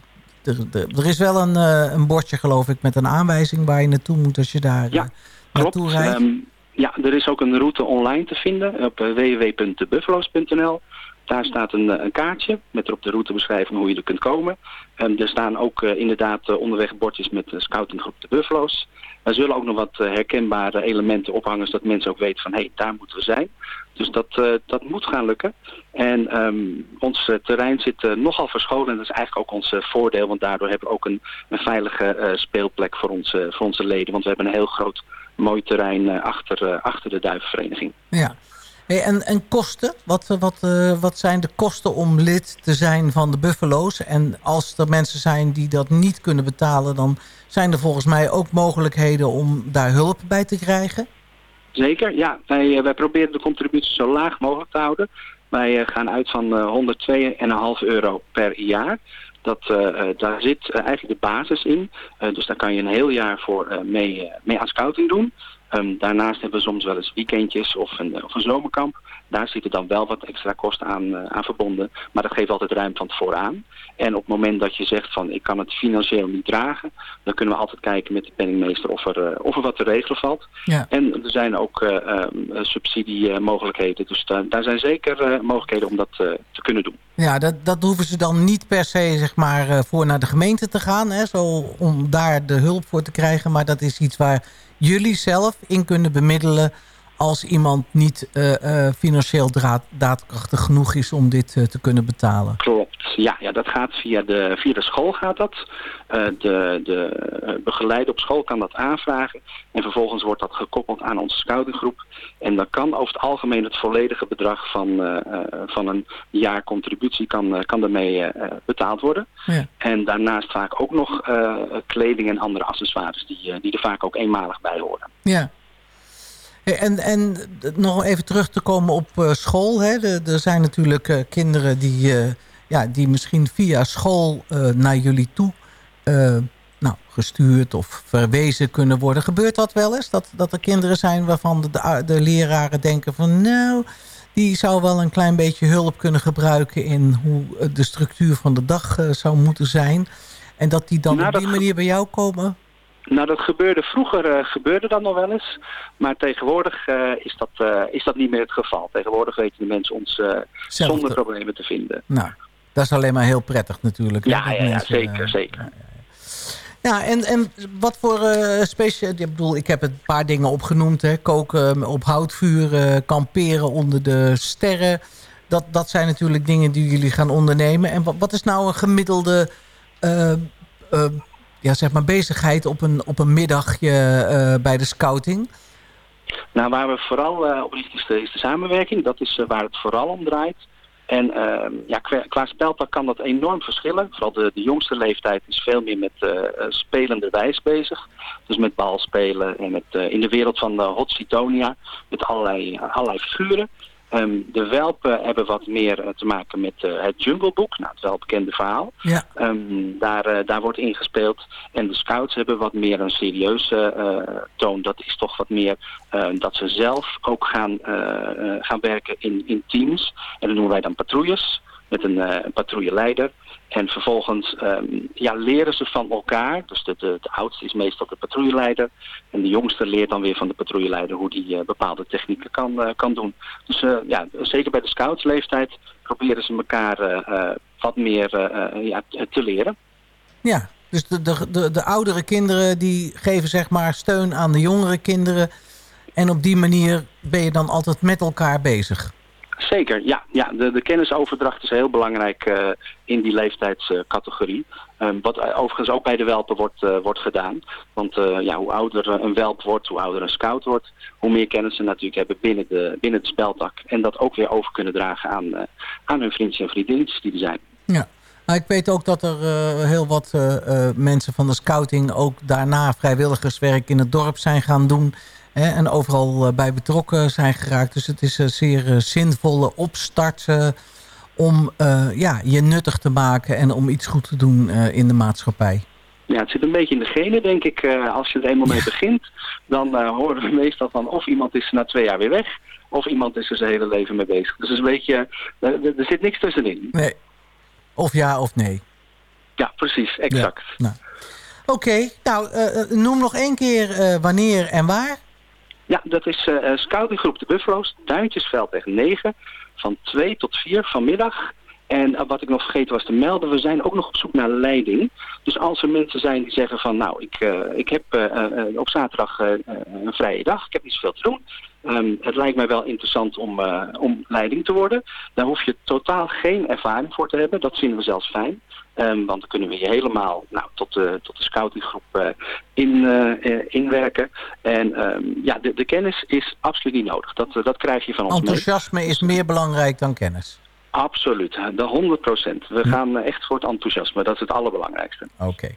D: Er, er, er is wel een, een bordje, geloof ik, met een aanwijzing waar je naartoe moet als je daar
G: Ja, Klopt. Ehm, ja, er is ook een route online te vinden op eh, www.buffalo's.nl. Daar staat een, eh, een kaartje met erop de routebeschrijving hoe je er kunt komen. Ehm, er staan ook eh, inderdaad onderweg bordjes met de scoutinggroep de Buffalo's. Er zullen ook nog wat herkenbare elementen ophangen, zodat mensen ook weten van hé, hey, daar moeten we zijn. Dus dat, dat moet gaan lukken. En ehm, ons terrein zit nogal verscholen en dat is eigenlijk ook ons voordeel, want daardoor hebben we ook een, een veilige speelplek voor onze, voor onze leden. Want we hebben een heel groot mooi terrein eh, achter, eh, achter de duivenvereniging.
D: Ja. Hey, en, en kosten? Wat, eh, wat, wat zijn de kosten om lid te zijn van de Buffalo's? En als er mensen zijn die dat niet kunnen betalen... dan zijn er volgens mij ook mogelijkheden om daar hulp bij te krijgen?
G: Zeker, ja. Wij, wij proberen de contributie zo laag mogelijk te houden. Wij gaan uit van eh 102,5 euro per jaar. Dat, eh, eh, daar zit eh, eigenlijk de basis in. Dus daar kan je een heel jaar voor mee, mee aan scouting doen. Ehm, daarnaast hebben we soms wel eens weekendjes of een, of een zomerkamp. Daar zitten dan wel wat extra kosten aan, aan verbonden. Maar dat geeft altijd ruim van tevoren aan. En op het moment dat je zegt van ik kan het financieel niet dragen... dan kunnen we altijd kijken met de penningmeester of er, of er wat te regelen valt.
D: Ja.
G: En er zijn ook eh, ehm, eh, subsidiemogelijkheden. Dus daar, daar zijn zeker mogelijkheden om dat te kunnen doen.
D: Ja, dat, dat hoeven ze dan niet per se zeg maar, eh, voor naar de gemeente te gaan. Hè, zo, om daar de hulp voor te krijgen. Maar dat is iets waar jullie zelf in kunnen bemiddelen... als iemand niet eh, eh, financieel draad, daadkrachtig genoeg is om dit eh, te kunnen betalen.
G: Klopt, ja, ja dat gaat via de, via de school gaat dat. De de begeleider op school kan dat aanvragen. En vervolgens wordt dat gekoppeld aan onze scoutinggroep. En dan kan over het algemeen het volledige bedrag van, van een jaar contributie kan, kan daarmee betaald worden.
D: Ja.
G: En daarnaast vaak ook nog kleding en andere accessoires die, die er vaak ook eenmalig bij horen.
D: Ja. En, en nog even terug te komen op eh, school. Hè. Er, er zijn natuurlijk eh, kinderen die, eh, ja, die misschien via school naar jullie toe nou, gestuurd of verwezen kunnen worden. Gebeurt dat wel eens? Dat, dat er kinderen zijn waarvan de, de, leraren denken van... nou, die zou wel een klein beetje hulp kunnen gebruiken... in hoe de structuur van de dag zou moeten zijn. En dat die dan
G: Nou,
D: op die manier bij jou komen?
G: Nou, dat gebeurde vroeger eh, gebeurde dat nog wel eens. Maar tegenwoordig eh, is, dat, eh, is dat niet meer het geval. Tegenwoordig weten de mensen ons zonder
D: te-
G: problemen te vinden.
D: Nou, dat is alleen maar heel prettig natuurlijk.
G: Ja, ja, ja,
D: mensen,
G: zeker, zeker.
D: Ja, en, en wat voor speciaal... Ik bedoel, ik heb een paar dingen opgenoemd. Hè. Koken op houtvuur, kamperen onder de sterren. Dat, dat zijn natuurlijk dingen die jullie gaan ondernemen. En wat, wat is nou een gemiddelde eh, ja, zeg maar bezigheid op een, op een middagje eh, bij de scouting?
G: Nou, waar we vooral eh, op richten is de, samenwerking. Dat is eh, waar het vooral om draait. En ehm, ja, qua, qua kan dat enorm verschillen. Vooral de, de jongste leeftijd is veel meer met eh, spelenderwijs bezig. Dus met balspelen en met, in de wereld van de Hot met allerlei, allerlei figuren. Ehm, de welpen hebben wat meer eh, te maken met eh, het Jungle Book, nou, het welbekende verhaal.
D: Ja.
G: Ehm, daar, eh, daar wordt ingespeeld. En de scouts hebben wat meer een serieuze toon. Dat is toch wat meer dat ze zelf ook gaan, gaan werken in, in teams. En dat noemen wij dan patrouilles met een, een patrouilleleider. En vervolgens ehm, ja, leren ze van elkaar. Dus de, oudste is meestal de patrouilleleider. En de jongste leert dan weer van de patrouilleleider hoe die eh, bepaalde technieken kan, eh, kan doen. Dus eh, ja, zeker bij de scoutsleeftijd proberen ze elkaar wat meer ja, te leren.
D: Ja, dus de, de, de, de oudere kinderen die geven zeg maar steun aan de jongere kinderen. En op die manier ben je dan altijd met elkaar bezig.
G: Zeker, ja. ja de, de kennisoverdracht is heel belangrijk eh, in die leeftijdscategorie. Ehm, wat eh, overigens ook bij de welpen wordt, eh, wordt gedaan. Want ja, hoe ouder een welp wordt, hoe ouder een scout wordt... hoe meer kennis ze natuurlijk hebben binnen de, binnen het speltak. En dat ook weer over kunnen dragen aan, aan hun vriendjes en vriendinnetjes die er zijn.
D: Ja. Nou, ik weet ook dat er heel wat mensen van de scouting... ook daarna vrijwilligerswerk in het dorp zijn gaan doen... En overal eh, bij betrokken zijn geraakt. Dus het is een zeer eh, zinvolle opstart... eh, om eh, ja, je nuttig te maken en om iets goed te doen eh, in de maatschappij.
G: Ja, het zit een beetje in de genen, denk ik. Eh, als je er eenmaal mee begint, dan eh, horen we meestal van of iemand is na twee jaar weer weg, of iemand is er zijn hele leven mee bezig. Dus het is een beetje, er, zit niks tussenin.
D: Nee. Of ja of nee.
G: Ja, precies, exact.
D: Nou. Oké, nou eh, eh, noem nog één keer eh, wanneer en waar.
G: Ja, dat is eh, eh, scoutinggroep de Buffalo's, Duintjesveld tegen 9, van 2 tot 4 vanmiddag. En eh, wat ik nog vergeten was te melden, we zijn ook nog op zoek naar leiding. Dus als er mensen zijn die zeggen van nou, ik, eh, ik heb eh, op zaterdag een vrije dag, ik heb niet zoveel te doen. Ehm, het lijkt mij wel interessant om, om leiding te worden. Daar hoef je totaal geen ervaring voor te hebben. Dat vinden we zelfs fijn. Ehm, want dan kunnen we je helemaal nou, tot, de, tot de scoutinggroep in, inwerken. En ehm, ja, de, de kennis is absoluut niet nodig. Dat, dat krijg je van ons.
D: Enthousiasme is meer belangrijk dan kennis.
G: Absoluut, de 100 procent. We gaan eh, echt voor het enthousiasme. Dat is het allerbelangrijkste.
D: Oké.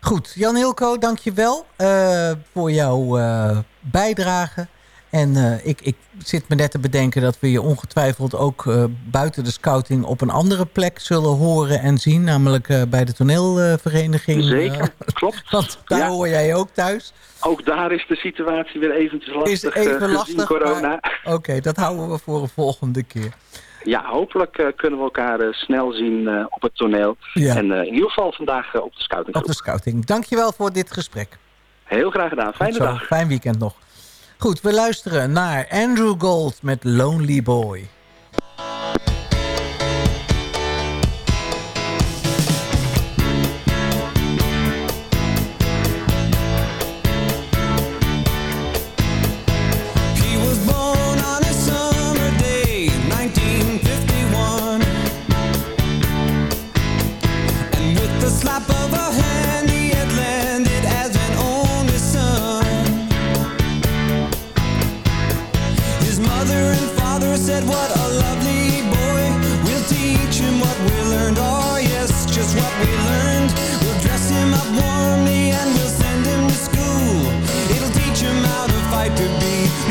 D: Goed, Jan Hilco, dank je wel eh, voor jouw eh, bijdrage. En ik, ik zit me net te bedenken dat we je ongetwijfeld ook buiten de scouting op een andere plek zullen horen en zien. Namelijk bij de toneelvereniging.
G: Zeker, klopt.
D: Want daar
G: Ja.
D: hoor jij ook thuis.
G: Ook daar is de situatie weer eventjes lastig.
D: Is even lastig, Oké, dat houden we voor een volgende keer.
G: Ja, hopelijk eh, kunnen we elkaar eh, snel zien eh, op het toneel.
D: Ja.
G: En in ieder geval vandaag op de scouting.
D: Op de scouting. Dankjewel voor dit gesprek.
G: Heel graag gedaan. Fijne dag.
D: Fijn weekend nog. Goed, we luisteren naar Andrew Gold met Lonely Boy.
H: Said, What a lovely boy. We'll teach him what we learned. Oh, yes, just what we learned. We'll dress him up warmly and we'll send him to school. It'll teach him how to fight to be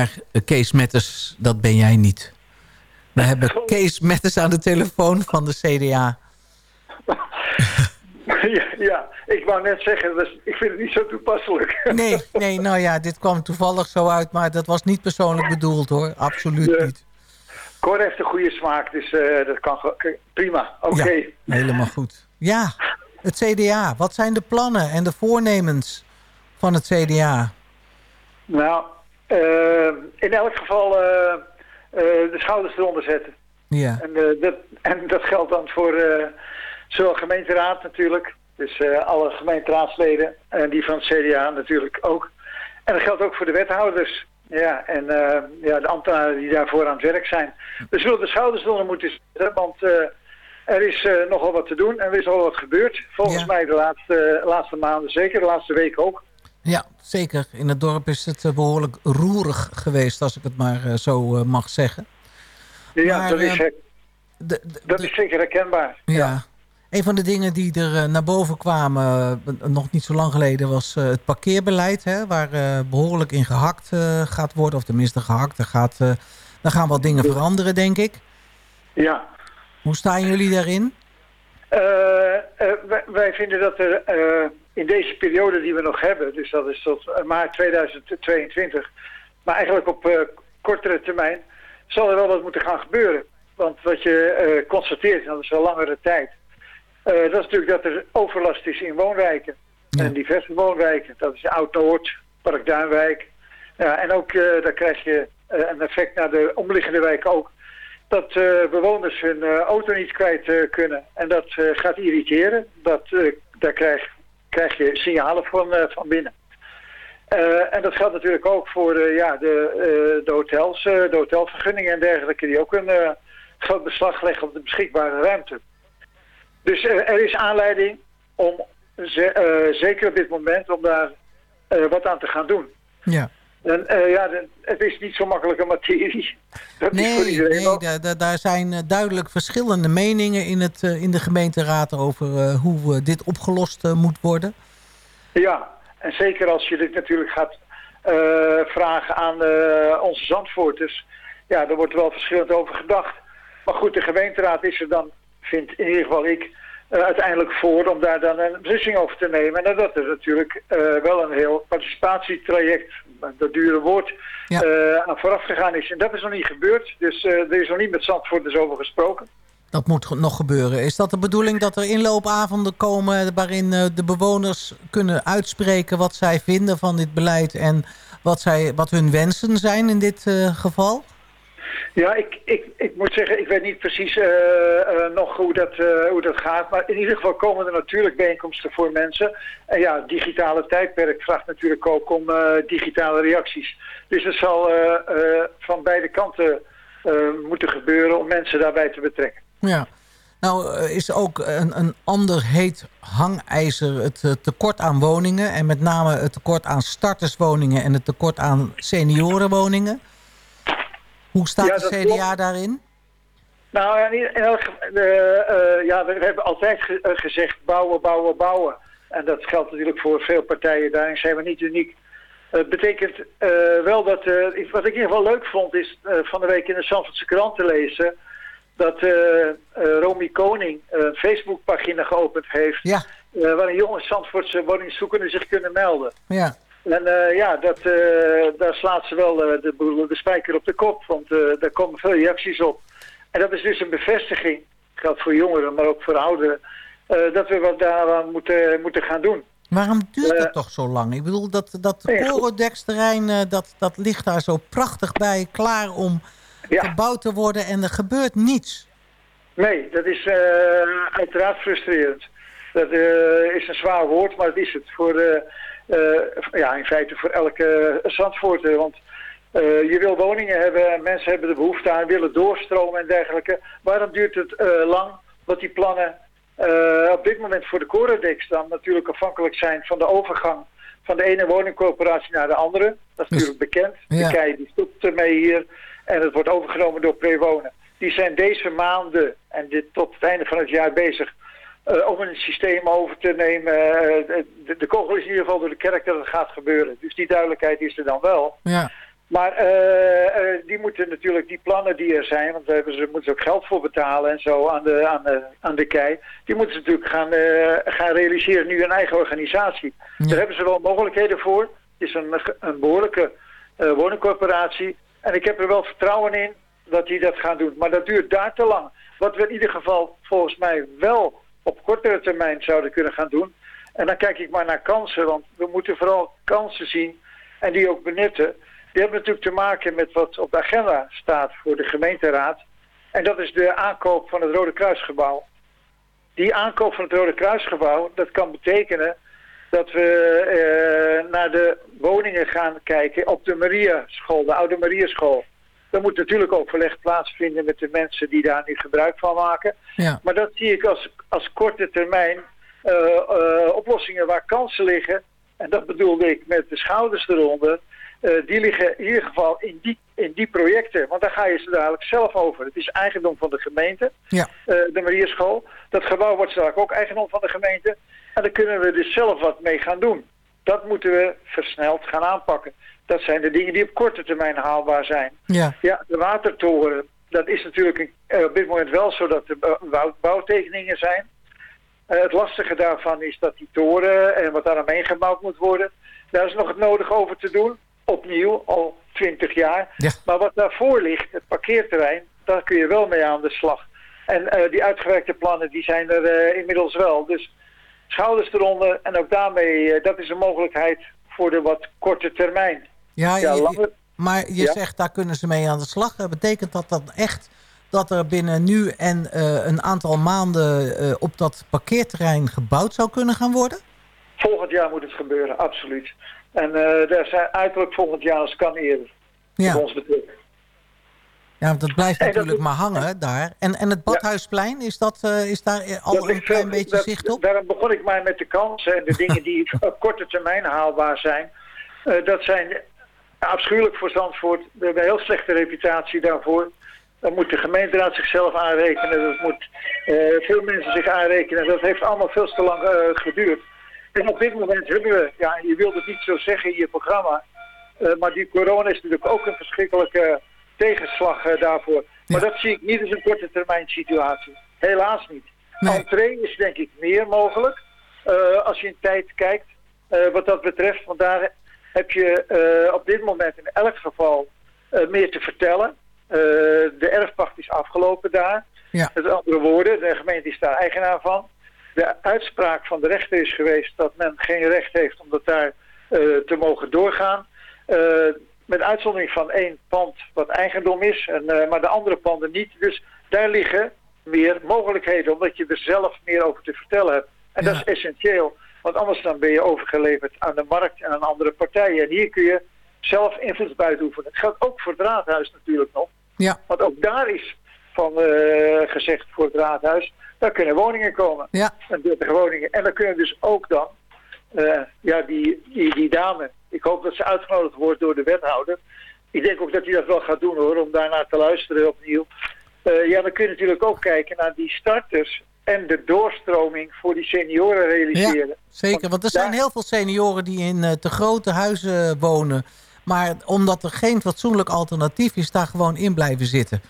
D: Maar eh, Kees Metters, dat ben jij niet. We hebben Kees Metters aan de telefoon van de CDA.
I: ja, ja, ik wou net zeggen, dus ik vind het niet zo toepasselijk.
D: Nee, nee, nou ja, dit kwam toevallig zo uit, maar dat was niet persoonlijk bedoeld hoor. Absoluut
I: Ja.
D: niet.
I: Cor heeft een goede smaak, dus eh, dat kan ge- prima. Oké.
D: Ja, helemaal goed. Ja, het CDA. Wat zijn de plannen en de voornemens van het CDA?
I: Nou, eh, in elk geval eh, eh, de schouders eronder zetten.
D: Ja,
I: En, eh, dat, en dat geldt dan voor eh, zowel gemeenteraad natuurlijk, dus eh, alle gemeenteraadsleden en die van het CDA natuurlijk ook. En dat geldt ook voor de wethouders. Ja, en eh, ja, de ambtenaren die daarvoor aan het werk zijn. We zullen de schouders eronder moeten zetten, want eh, er is eh, nogal wat te doen en er is al wat gebeurd. Volgens
D: Ja.
I: mij de laatste, laatste maanden, zeker de laatste week ook.
D: Ja, zeker. In het dorp is het eh, behoorlijk roerig geweest, als ik het maar eh, zo eh, mag zeggen.
I: Ja,
D: Maar,
I: dat, is, her-
D: De, de-
I: dat is zeker herkenbaar.
D: ja. Een van de dingen die er naar boven kwamen, nog niet zo lang geleden, was het parkeerbeleid. Hè, waar eh, behoorlijk in gehakt eh, gaat worden, of tenminste gehakt. Er, gaat, er gaan wat dingen veranderen, denk ik.
I: Ja.
D: Hoe staan jullie daarin?
I: Eh, eh, wij, wij vinden dat er eh, in deze periode die we nog hebben, dus dat is tot maart 2022, maar eigenlijk op kortere termijn, zal er wel wat moeten gaan gebeuren. Want wat je constateert, en dat is al langere tijd, dat is natuurlijk dat er overlast is in woonwijken. En diverse woonwijken. Dat is Oud-Noord, Park Duinwijk. Ja, en ook eh daar krijg je een effect naar de omliggende wijken ook dat eh, bewoners hun eh, auto niet kwijt eh, kunnen. En dat gaat irriteren. Dat, daar krijg, krijg je signalen van, van binnen. En dat geldt natuurlijk ook voor ja, de, de hotels, de hotelvergunningen en dergelijke... die ook een groot beslag leggen op de beschikbare ruimte. Dus er is aanleiding om, ze- zeker op dit moment, om daar wat aan te gaan doen.
D: Ja.
I: En, eh, ja, het is niet zo makkelijke materie. Dat is voor
D: Nee,
I: iedereen
D: daar zijn eh, duidelijk verschillende meningen in, het, eh, in de gemeenteraad over hoe dit opgelost moet worden.
I: Ja, en zeker als je dit natuurlijk gaat vragen aan onze Zandvoorters. Ja, daar wordt wel verschillend over gedacht. Maar goed, de gemeenteraad is er dan, vindt in ieder geval ik, uiteindelijk voor om daar dan een beslissing over te nemen. En dat er natuurlijk wel een heel participatietraject, dat dure woord, eh, aan vooraf gegaan is. En dat is nog niet gebeurd. Dus eh, er is nog niet met Zandvoorters over gesproken.
D: Dat moet nog gebeuren. Is dat de bedoeling dat er inloopavonden komen... waarin eh, de bewoners kunnen uitspreken wat zij vinden van dit beleid... en wat, zij, wat hun wensen zijn in dit geval?
I: Ja, ik, ik, ik moet zeggen, ik weet niet precies eh, eh, nog hoe dat, eh, hoe dat gaat. Maar in ieder geval komen er natuurlijk bijeenkomsten voor mensen. En ja, digitale tijdperk vraagt natuurlijk ook om digitale reacties. Dus het zal van beide kanten moeten gebeuren om mensen daarbij te betrekken.
D: Ja. Nou is ook een, een ander heet hangijzer het tekort aan woningen... en met name het tekort aan starterswoningen... en het tekort aan seniorenwoningen. Hoe staat
I: Ja,
D: de CDA
I: klopt.
D: daarin?
I: Nou, in, in elk geval, de, ja, we, we hebben altijd ge- eh, gezegd bouwen, bouwen, bouwen. En dat geldt natuurlijk voor veel partijen. Daarin zijn we niet uniek. Het betekent eh, wel dat, eh, wat ik in ieder geval leuk vond, is van de week in de Zandvoortse krant te lezen... dat Romy Koning een Facebookpagina geopend heeft...
D: Ja.
I: waarin jonge Zandvoortse woningzoekenden zich kunnen melden.
D: Ja.
I: En eh, ja, dat, eh, daar slaat ze wel eh, de, spijker op de kop, want daar komen veel reacties op. En dat is dus een bevestiging, geldt voor jongeren, maar ook voor ouderen, dat we wat daaraan moeten, moeten gaan doen.
D: Waarom duurt dat toch zo lang? Ik bedoel, dat, dat Corodex-terrein, eh, dat, dat ligt daar zo prachtig bij, klaar om gebouwd te worden en er gebeurt niets.
I: Nee, dat is uiteraard frustrerend. Dat is een zwaar woord, maar het is het voor, ja, in feite voor elke Zandvoorter. Want eh, je wil woningen hebben, en mensen hebben de behoefte aan, willen doorstromen en dergelijke. Waarom duurt het eh, lang? Want die plannen eh, op dit moment voor de Corodex dan natuurlijk afhankelijk zijn van de overgang van de ene woningcorporatie naar de andere. Dat is natuurlijk bekend.
D: Ja.
I: De KEI die stopt ermee hier en het wordt overgenomen door Prewonen. Die zijn deze maanden en dit tot het einde van het jaar bezig eh, om een systeem over te nemen. Eh, de, de kogel is in ieder geval door de kerk dat het gaat gebeuren. Dus die duidelijkheid is er dan wel.
D: Ja.
I: Maar eh, eh, die moeten natuurlijk, die plannen die er zijn, want daar hebben ze, moeten ze ook geld voor betalen en zo aan de, aan de, aan de kei. Die moeten ze natuurlijk gaan, eh, gaan realiseren, nu een eigen organisatie. Daar hebben ze wel mogelijkheden voor. Het is een, een behoorlijke eh, woningcorporatie. En ik heb er wel vertrouwen in dat die dat gaan doen. Maar dat duurt daar te lang. Wat we in ieder geval volgens mij wel op kortere termijn zouden kunnen gaan doen. En dan kijk ik maar naar kansen, want we moeten vooral kansen zien en die ook benutten. Die hebben natuurlijk te maken met wat op de agenda staat voor de gemeenteraad. En dat is de aankoop van het Rode Kruisgebouw. Die aankoop van het Rode Kruisgebouw, dat kan betekenen dat we eh, naar de woningen gaan kijken op de Mariaschool, de oude Mariaschool. Er moet natuurlijk overleg plaatsvinden met de mensen die daar nu gebruik van maken.
D: Ja.
I: Maar dat zie ik als, als korte termijn eh, eh, oplossingen waar kansen liggen. En dat bedoelde ik met de schouders eronder. Eh, die liggen in ieder geval in die, in die projecten. Want daar ga je ze dadelijk zelf over. Het is eigendom van de gemeente,
D: Ja.
I: de Marierschool. Dat gebouw wordt straks ook eigendom van de gemeente. En daar kunnen we dus zelf wat mee gaan doen. Dat moeten we versneld gaan aanpakken. Dat zijn de dingen die op korte termijn haalbaar zijn.
D: Ja.
I: Ja, de watertoren. Dat is natuurlijk een- eh, op dit moment wel zo dat er bouw- bouw- bouwtekeningen zijn. Eh, het lastige daarvan is dat die toren en wat daar omheen gebouwd moet worden... daar is nog het nodig over te doen. Opnieuw, al 20 jaar.
D: Ja.
I: Maar wat daarvoor ligt, het parkeerterrein, daar kun je wel mee aan de slag. En eh, die uitgewerkte plannen, die zijn er eh, inmiddels wel. Dus schouders eronder en ook daarmee, eh, dat is een mogelijkheid voor de wat korte termijn.
D: Ja,
I: Ja,
D: je-
I: langer-
D: maar je
I: Ja.
D: zegt daar kunnen ze mee aan de slag. Eh, Betekent dat dan echt dat er binnen nu en eh, een aantal maanden eh, op dat parkeerterrein gebouwd zou kunnen gaan worden?
I: Volgend jaar moet het gebeuren, absoluut. En daar zijn uiterlijk volgend jaar als kan eerder.
D: Ja.
I: Ons betreft.
D: Ja, want dat blijft
I: En dat
D: natuurlijk maar hangen daar. En, en het Badhuisplein, is, dat, is daar al
I: Dat
D: een klein
I: veel-
D: beetje
I: dat-
D: zicht op?
I: Daarom begon ik maar met de kansen en de dingen die op korte termijn haalbaar zijn. Dat zijn afschuwelijk voor Zandvoort. We hebben een heel slechte reputatie daarvoor. Dan moet de gemeenteraad zichzelf aanrekenen. Dat moet eh, veel mensen zich aanrekenen. Dat heeft allemaal veel te lang eh, geduurd. En op dit moment hebben we, ja, je wilt het niet zo zeggen in je programma. eh, maar die corona is natuurlijk ook een verschrikkelijke tegenslag daarvoor. Maar dat zie ik niet als een korte termijn situatie. Helaas niet.
D: Nee.
I: Entree is denk ik meer mogelijk. als je in tijd kijkt wat dat betreft. Want daar heb je eh, op dit moment in elk geval eh, meer te vertellen. Eh, de erfpacht is afgelopen daar.
D: Ja.
I: Met andere woorden, de gemeente is daar eigenaar van. De uitspraak van de rechter is geweest dat men geen recht heeft om dat daar te mogen doorgaan. Met uitzondering van één pand wat eigendom is, en, maar de andere panden niet. Dus daar liggen meer mogelijkheden, omdat je er zelf meer over te vertellen hebt. En dat is essentieel, want anders dan ben je overgeleverd aan de markt en aan andere partijen. En hier kun je zelf invloed bij uitoefenen. Het geldt ook voor het raadhuis natuurlijk nog.
D: Ja.
I: Want ook daar is van eh, gezegd voor het raadhuis, daar kunnen woningen komen.
D: Ja.
I: En 30 woningen. En dan kunnen dus ook dan, eh, ja, die, die, die dame, ik hoop dat ze uitgenodigd wordt door de wethouder. Ik denk ook dat hij dat wel gaat doen hoor, om daarnaar te luisteren opnieuw. Eh, ja, dan kun je natuurlijk ook kijken naar die starters en de doorstroming voor die senioren realiseren.
D: Ja, zeker. Want er zijn heel veel senioren die in eh, te grote huizen wonen. Maar omdat er geen fatsoenlijk alternatief is, daar gewoon in blijven zitten.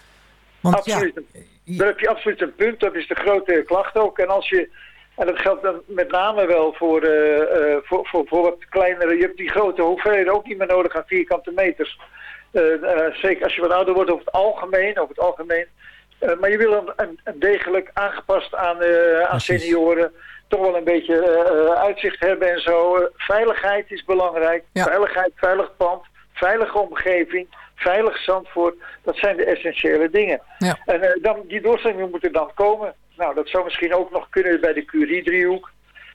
D: Want
I: Absoluut.
D: ja,
I: Daar heb je absoluut een punt. Dat is de grote klacht ook. En als je, en dat geldt dan met name wel voor, eh, eh, voor, voor, voor wat kleinere. Je hebt die grote hoeveelheden ook niet meer nodig aan vierkante meters. Eh, eh, zeker als je wat ouder wordt over het algemeen. Over het algemeen. Eh, maar je wil een, een, een degelijk aangepast aan, eh, aan senioren. Toch wel een beetje eh, uitzicht hebben en zo. Veiligheid is belangrijk.
D: Ja.
I: Veiligheid, veilig pand, veilige omgeving, veilig Zandvoort. Dat zijn de essentiële dingen.
D: Ja.
I: En dan, die doorstellingen moeten dan komen. Nou, dat zou misschien ook nog kunnen bij de Curie-driehoek.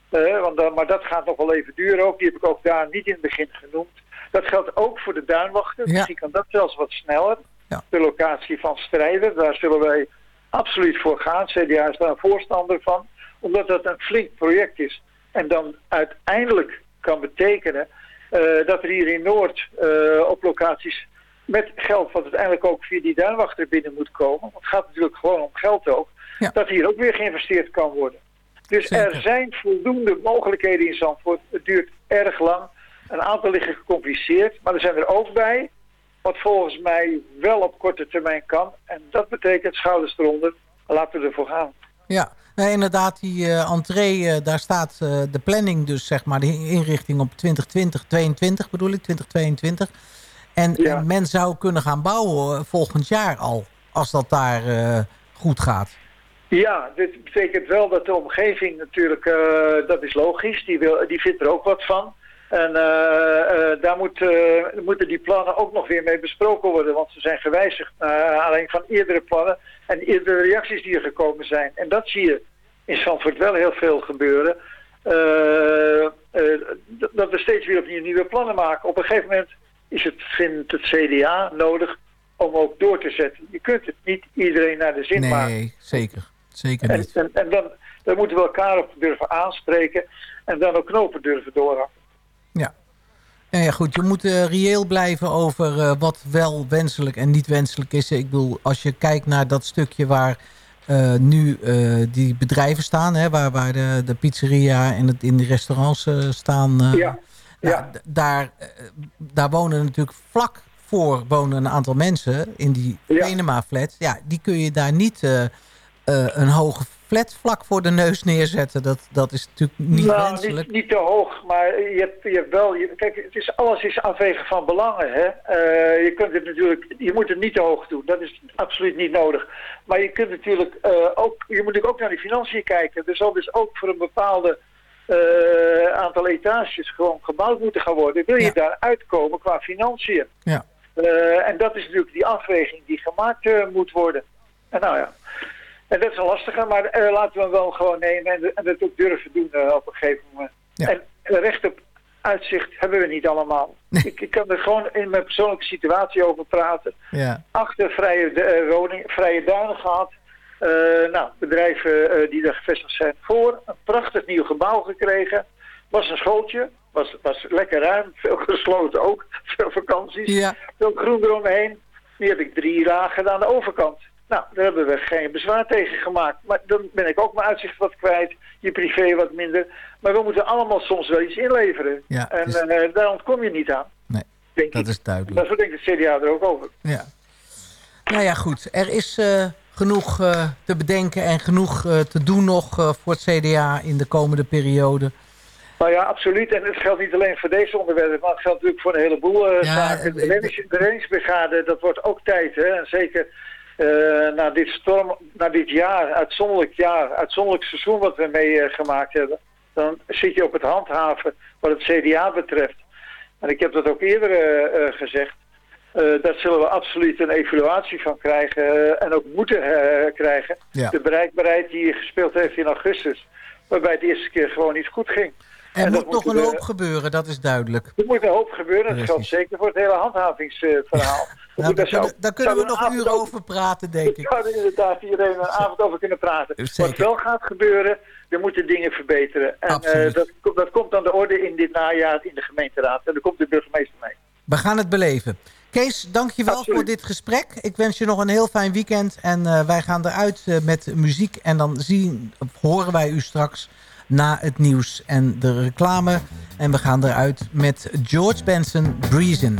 I: Eh, want dan, maar dat gaat nog wel even duren ook. Die heb ik ook daar niet in het begin genoemd. Dat geldt ook voor de duinwachten.
D: Ja.
I: Misschien kan dat zelfs wat sneller.
D: Ja.
I: De locatie van strijden, daar zullen wij absoluut voor gaan. CDA is daar een voorstander van. Omdat dat een flink project is. En dan uiteindelijk kan betekenen eh, dat er hier in Noord eh, op locaties met geld wat uiteindelijk ook via die duinwachter binnen moet komen. Want het gaat natuurlijk gewoon om geld ook.
D: Ja.
I: Dat hier ook weer geïnvesteerd kan worden. Dus
D: Zeker.
I: er zijn voldoende mogelijkheden in Zandvoort. Het duurt erg lang. Een aantal liggen gecompliceerd, maar er zijn er ook bij. Wat volgens mij wel op korte termijn kan. En dat betekent schouders eronder. Laten we ervoor gaan.
D: Ja, nee, inderdaad, die eh entree, eh, daar staat eh, de planning dus, zeg maar, de inrichting op 2020, 22 bedoel ik, 2022. En, en men zou kunnen gaan bouwen volgend jaar al, als dat daar goed gaat.
I: Ja, dit betekent wel dat de omgeving natuurlijk, dat is logisch, die, wil, die vindt er ook wat van. En eh, eh, daar moet, eh, moeten die plannen ook nog weer mee besproken worden, want ze zijn gewijzigd naar aanleiding van eerdere plannen en eerdere reacties die er gekomen zijn. En dat zie je in Zandvoort wel heel veel gebeuren. Dat we steeds weer opnieuw nieuwe plannen maken. Op een gegeven moment is het, vindt het CDA nodig om ook door te zetten. Je kunt het niet iedereen naar de zin maken.
D: Nee, zeker. Zeker
I: En,
D: niet.
I: en, en dan, dan moeten we elkaar op durven aanspreken en dan ook knopen durven doorhakken.
D: Ja. Ja, ja, goed. Je moet eh, reëel blijven over eh, wat wel wenselijk en niet wenselijk is. Ik bedoel, als je kijkt naar dat stukje waar eh, nu die bedrijven staan... Hè, waar, waar de, de pizzeria en het, in de restaurants staan...
I: Ja.
D: nou, d- daar, daar wonen natuurlijk vlak voor wonen een aantal mensen in die Venema-flat. Ja, die kun je daar niet een hoge flat vlak voor de neus neerzetten. Dat, dat is natuurlijk niet
I: nou,
D: wenselijk.
I: niet, niet te hoog, maar je hebt, je hebt wel... Je, kijk, het is, alles is afwegen van belangen. Hè? Eh, je, kunt het natuurlijk, je moet het niet te hoog doen. Dat is absoluut niet nodig. Maar je kunt natuurlijk eh, ook... Je moet natuurlijk ook naar de financiën kijken. Er zal dus ook voor een bepaalde eh, aantal etages gewoon gebouwd moeten gaan worden. Wil je daar uitkomen qua financiën?
D: Ja.
I: En dat is natuurlijk die afweging die gemaakt moet worden. En nou ja, en dat is een lastige, maar eh, laten we hem wel gewoon nemen en, en dat ook durven doen eh, op een gegeven moment. En eh, recht op uitzicht hebben we niet allemaal. Ik, ik kan er gewoon in mijn persoonlijke situatie over praten.
D: Ja.
I: Achter vrije, uh, woning, vrije duinen gehad. Uh, nou, bedrijven die daar gevestigd zijn voor. Een prachtig nieuw gebouw gekregen. Was een schooltje. Was, was lekker ruim. Veel gesloten ook. Veel vakanties.
D: Ja.
I: Veel groen eromheen. Nu heb ik drie dagen aan de overkant. Nou, daar hebben we geen bezwaar tegen gemaakt. Maar dan ben ik ook mijn uitzicht wat kwijt. Je privé wat minder. Maar we moeten allemaal soms wel iets inleveren.
D: Ja,
I: en
D: dus-
I: uh, daar ontkom je niet aan.
D: Nee,
I: denk
D: dat
I: ik.
D: is duidelijk.
I: Maar zo denkt het CDA er ook over.
D: Ja. Nou ja, goed. Er is uh, genoeg uh, te bedenken en genoeg te doen nog voor het CDA in de komende periode.
I: Nou ja, absoluut. En het geldt niet alleen voor deze onderwerpen, maar het geldt natuurlijk voor een heleboel ja, zaken. De, de reddingsbrigade, dat wordt ook tijd. Hè? En zeker na dit storm, na dit jaar, uitzonderlijk jaar, uitzonderlijk seizoen wat we meegemaakt hebben. Dan zit je op het handhaven wat het CDA betreft. En ik heb dat ook eerder gezegd. Uh, daar zullen we absoluut een evaluatie van krijgen uh, en ook moeten uh, krijgen.
D: Ja.
I: De bereikbaarheid die gespeeld heeft in augustus, waarbij het de eerste keer gewoon niet goed ging.
D: Er moet nog een hoop gebeuren, dat is duidelijk.
I: Er moet een hoop gebeuren, dat geldt zeker voor het hele handhavingsverhaal.
D: nou, daar, kunnen, daar kunnen we nog uren over, over praten, denk ik.
I: Daar zou inderdaad iedereen een avond over kunnen praten.
D: Zeker.
I: Wat wel gaat gebeuren, er moeten dingen verbeteren. En dat, dat komt aan de orde in dit najaar in de gemeenteraad. En daar komt de burgemeester mee.
D: We gaan het beleven. Kees, dankjewel Absoluut. voor dit gesprek. Ik wens je nog een heel fijn weekend. En uh, wij gaan eruit uh, met muziek. En dan zien, horen wij u straks na het nieuws en de reclame. En we gaan eruit met George Benson, Breezin'.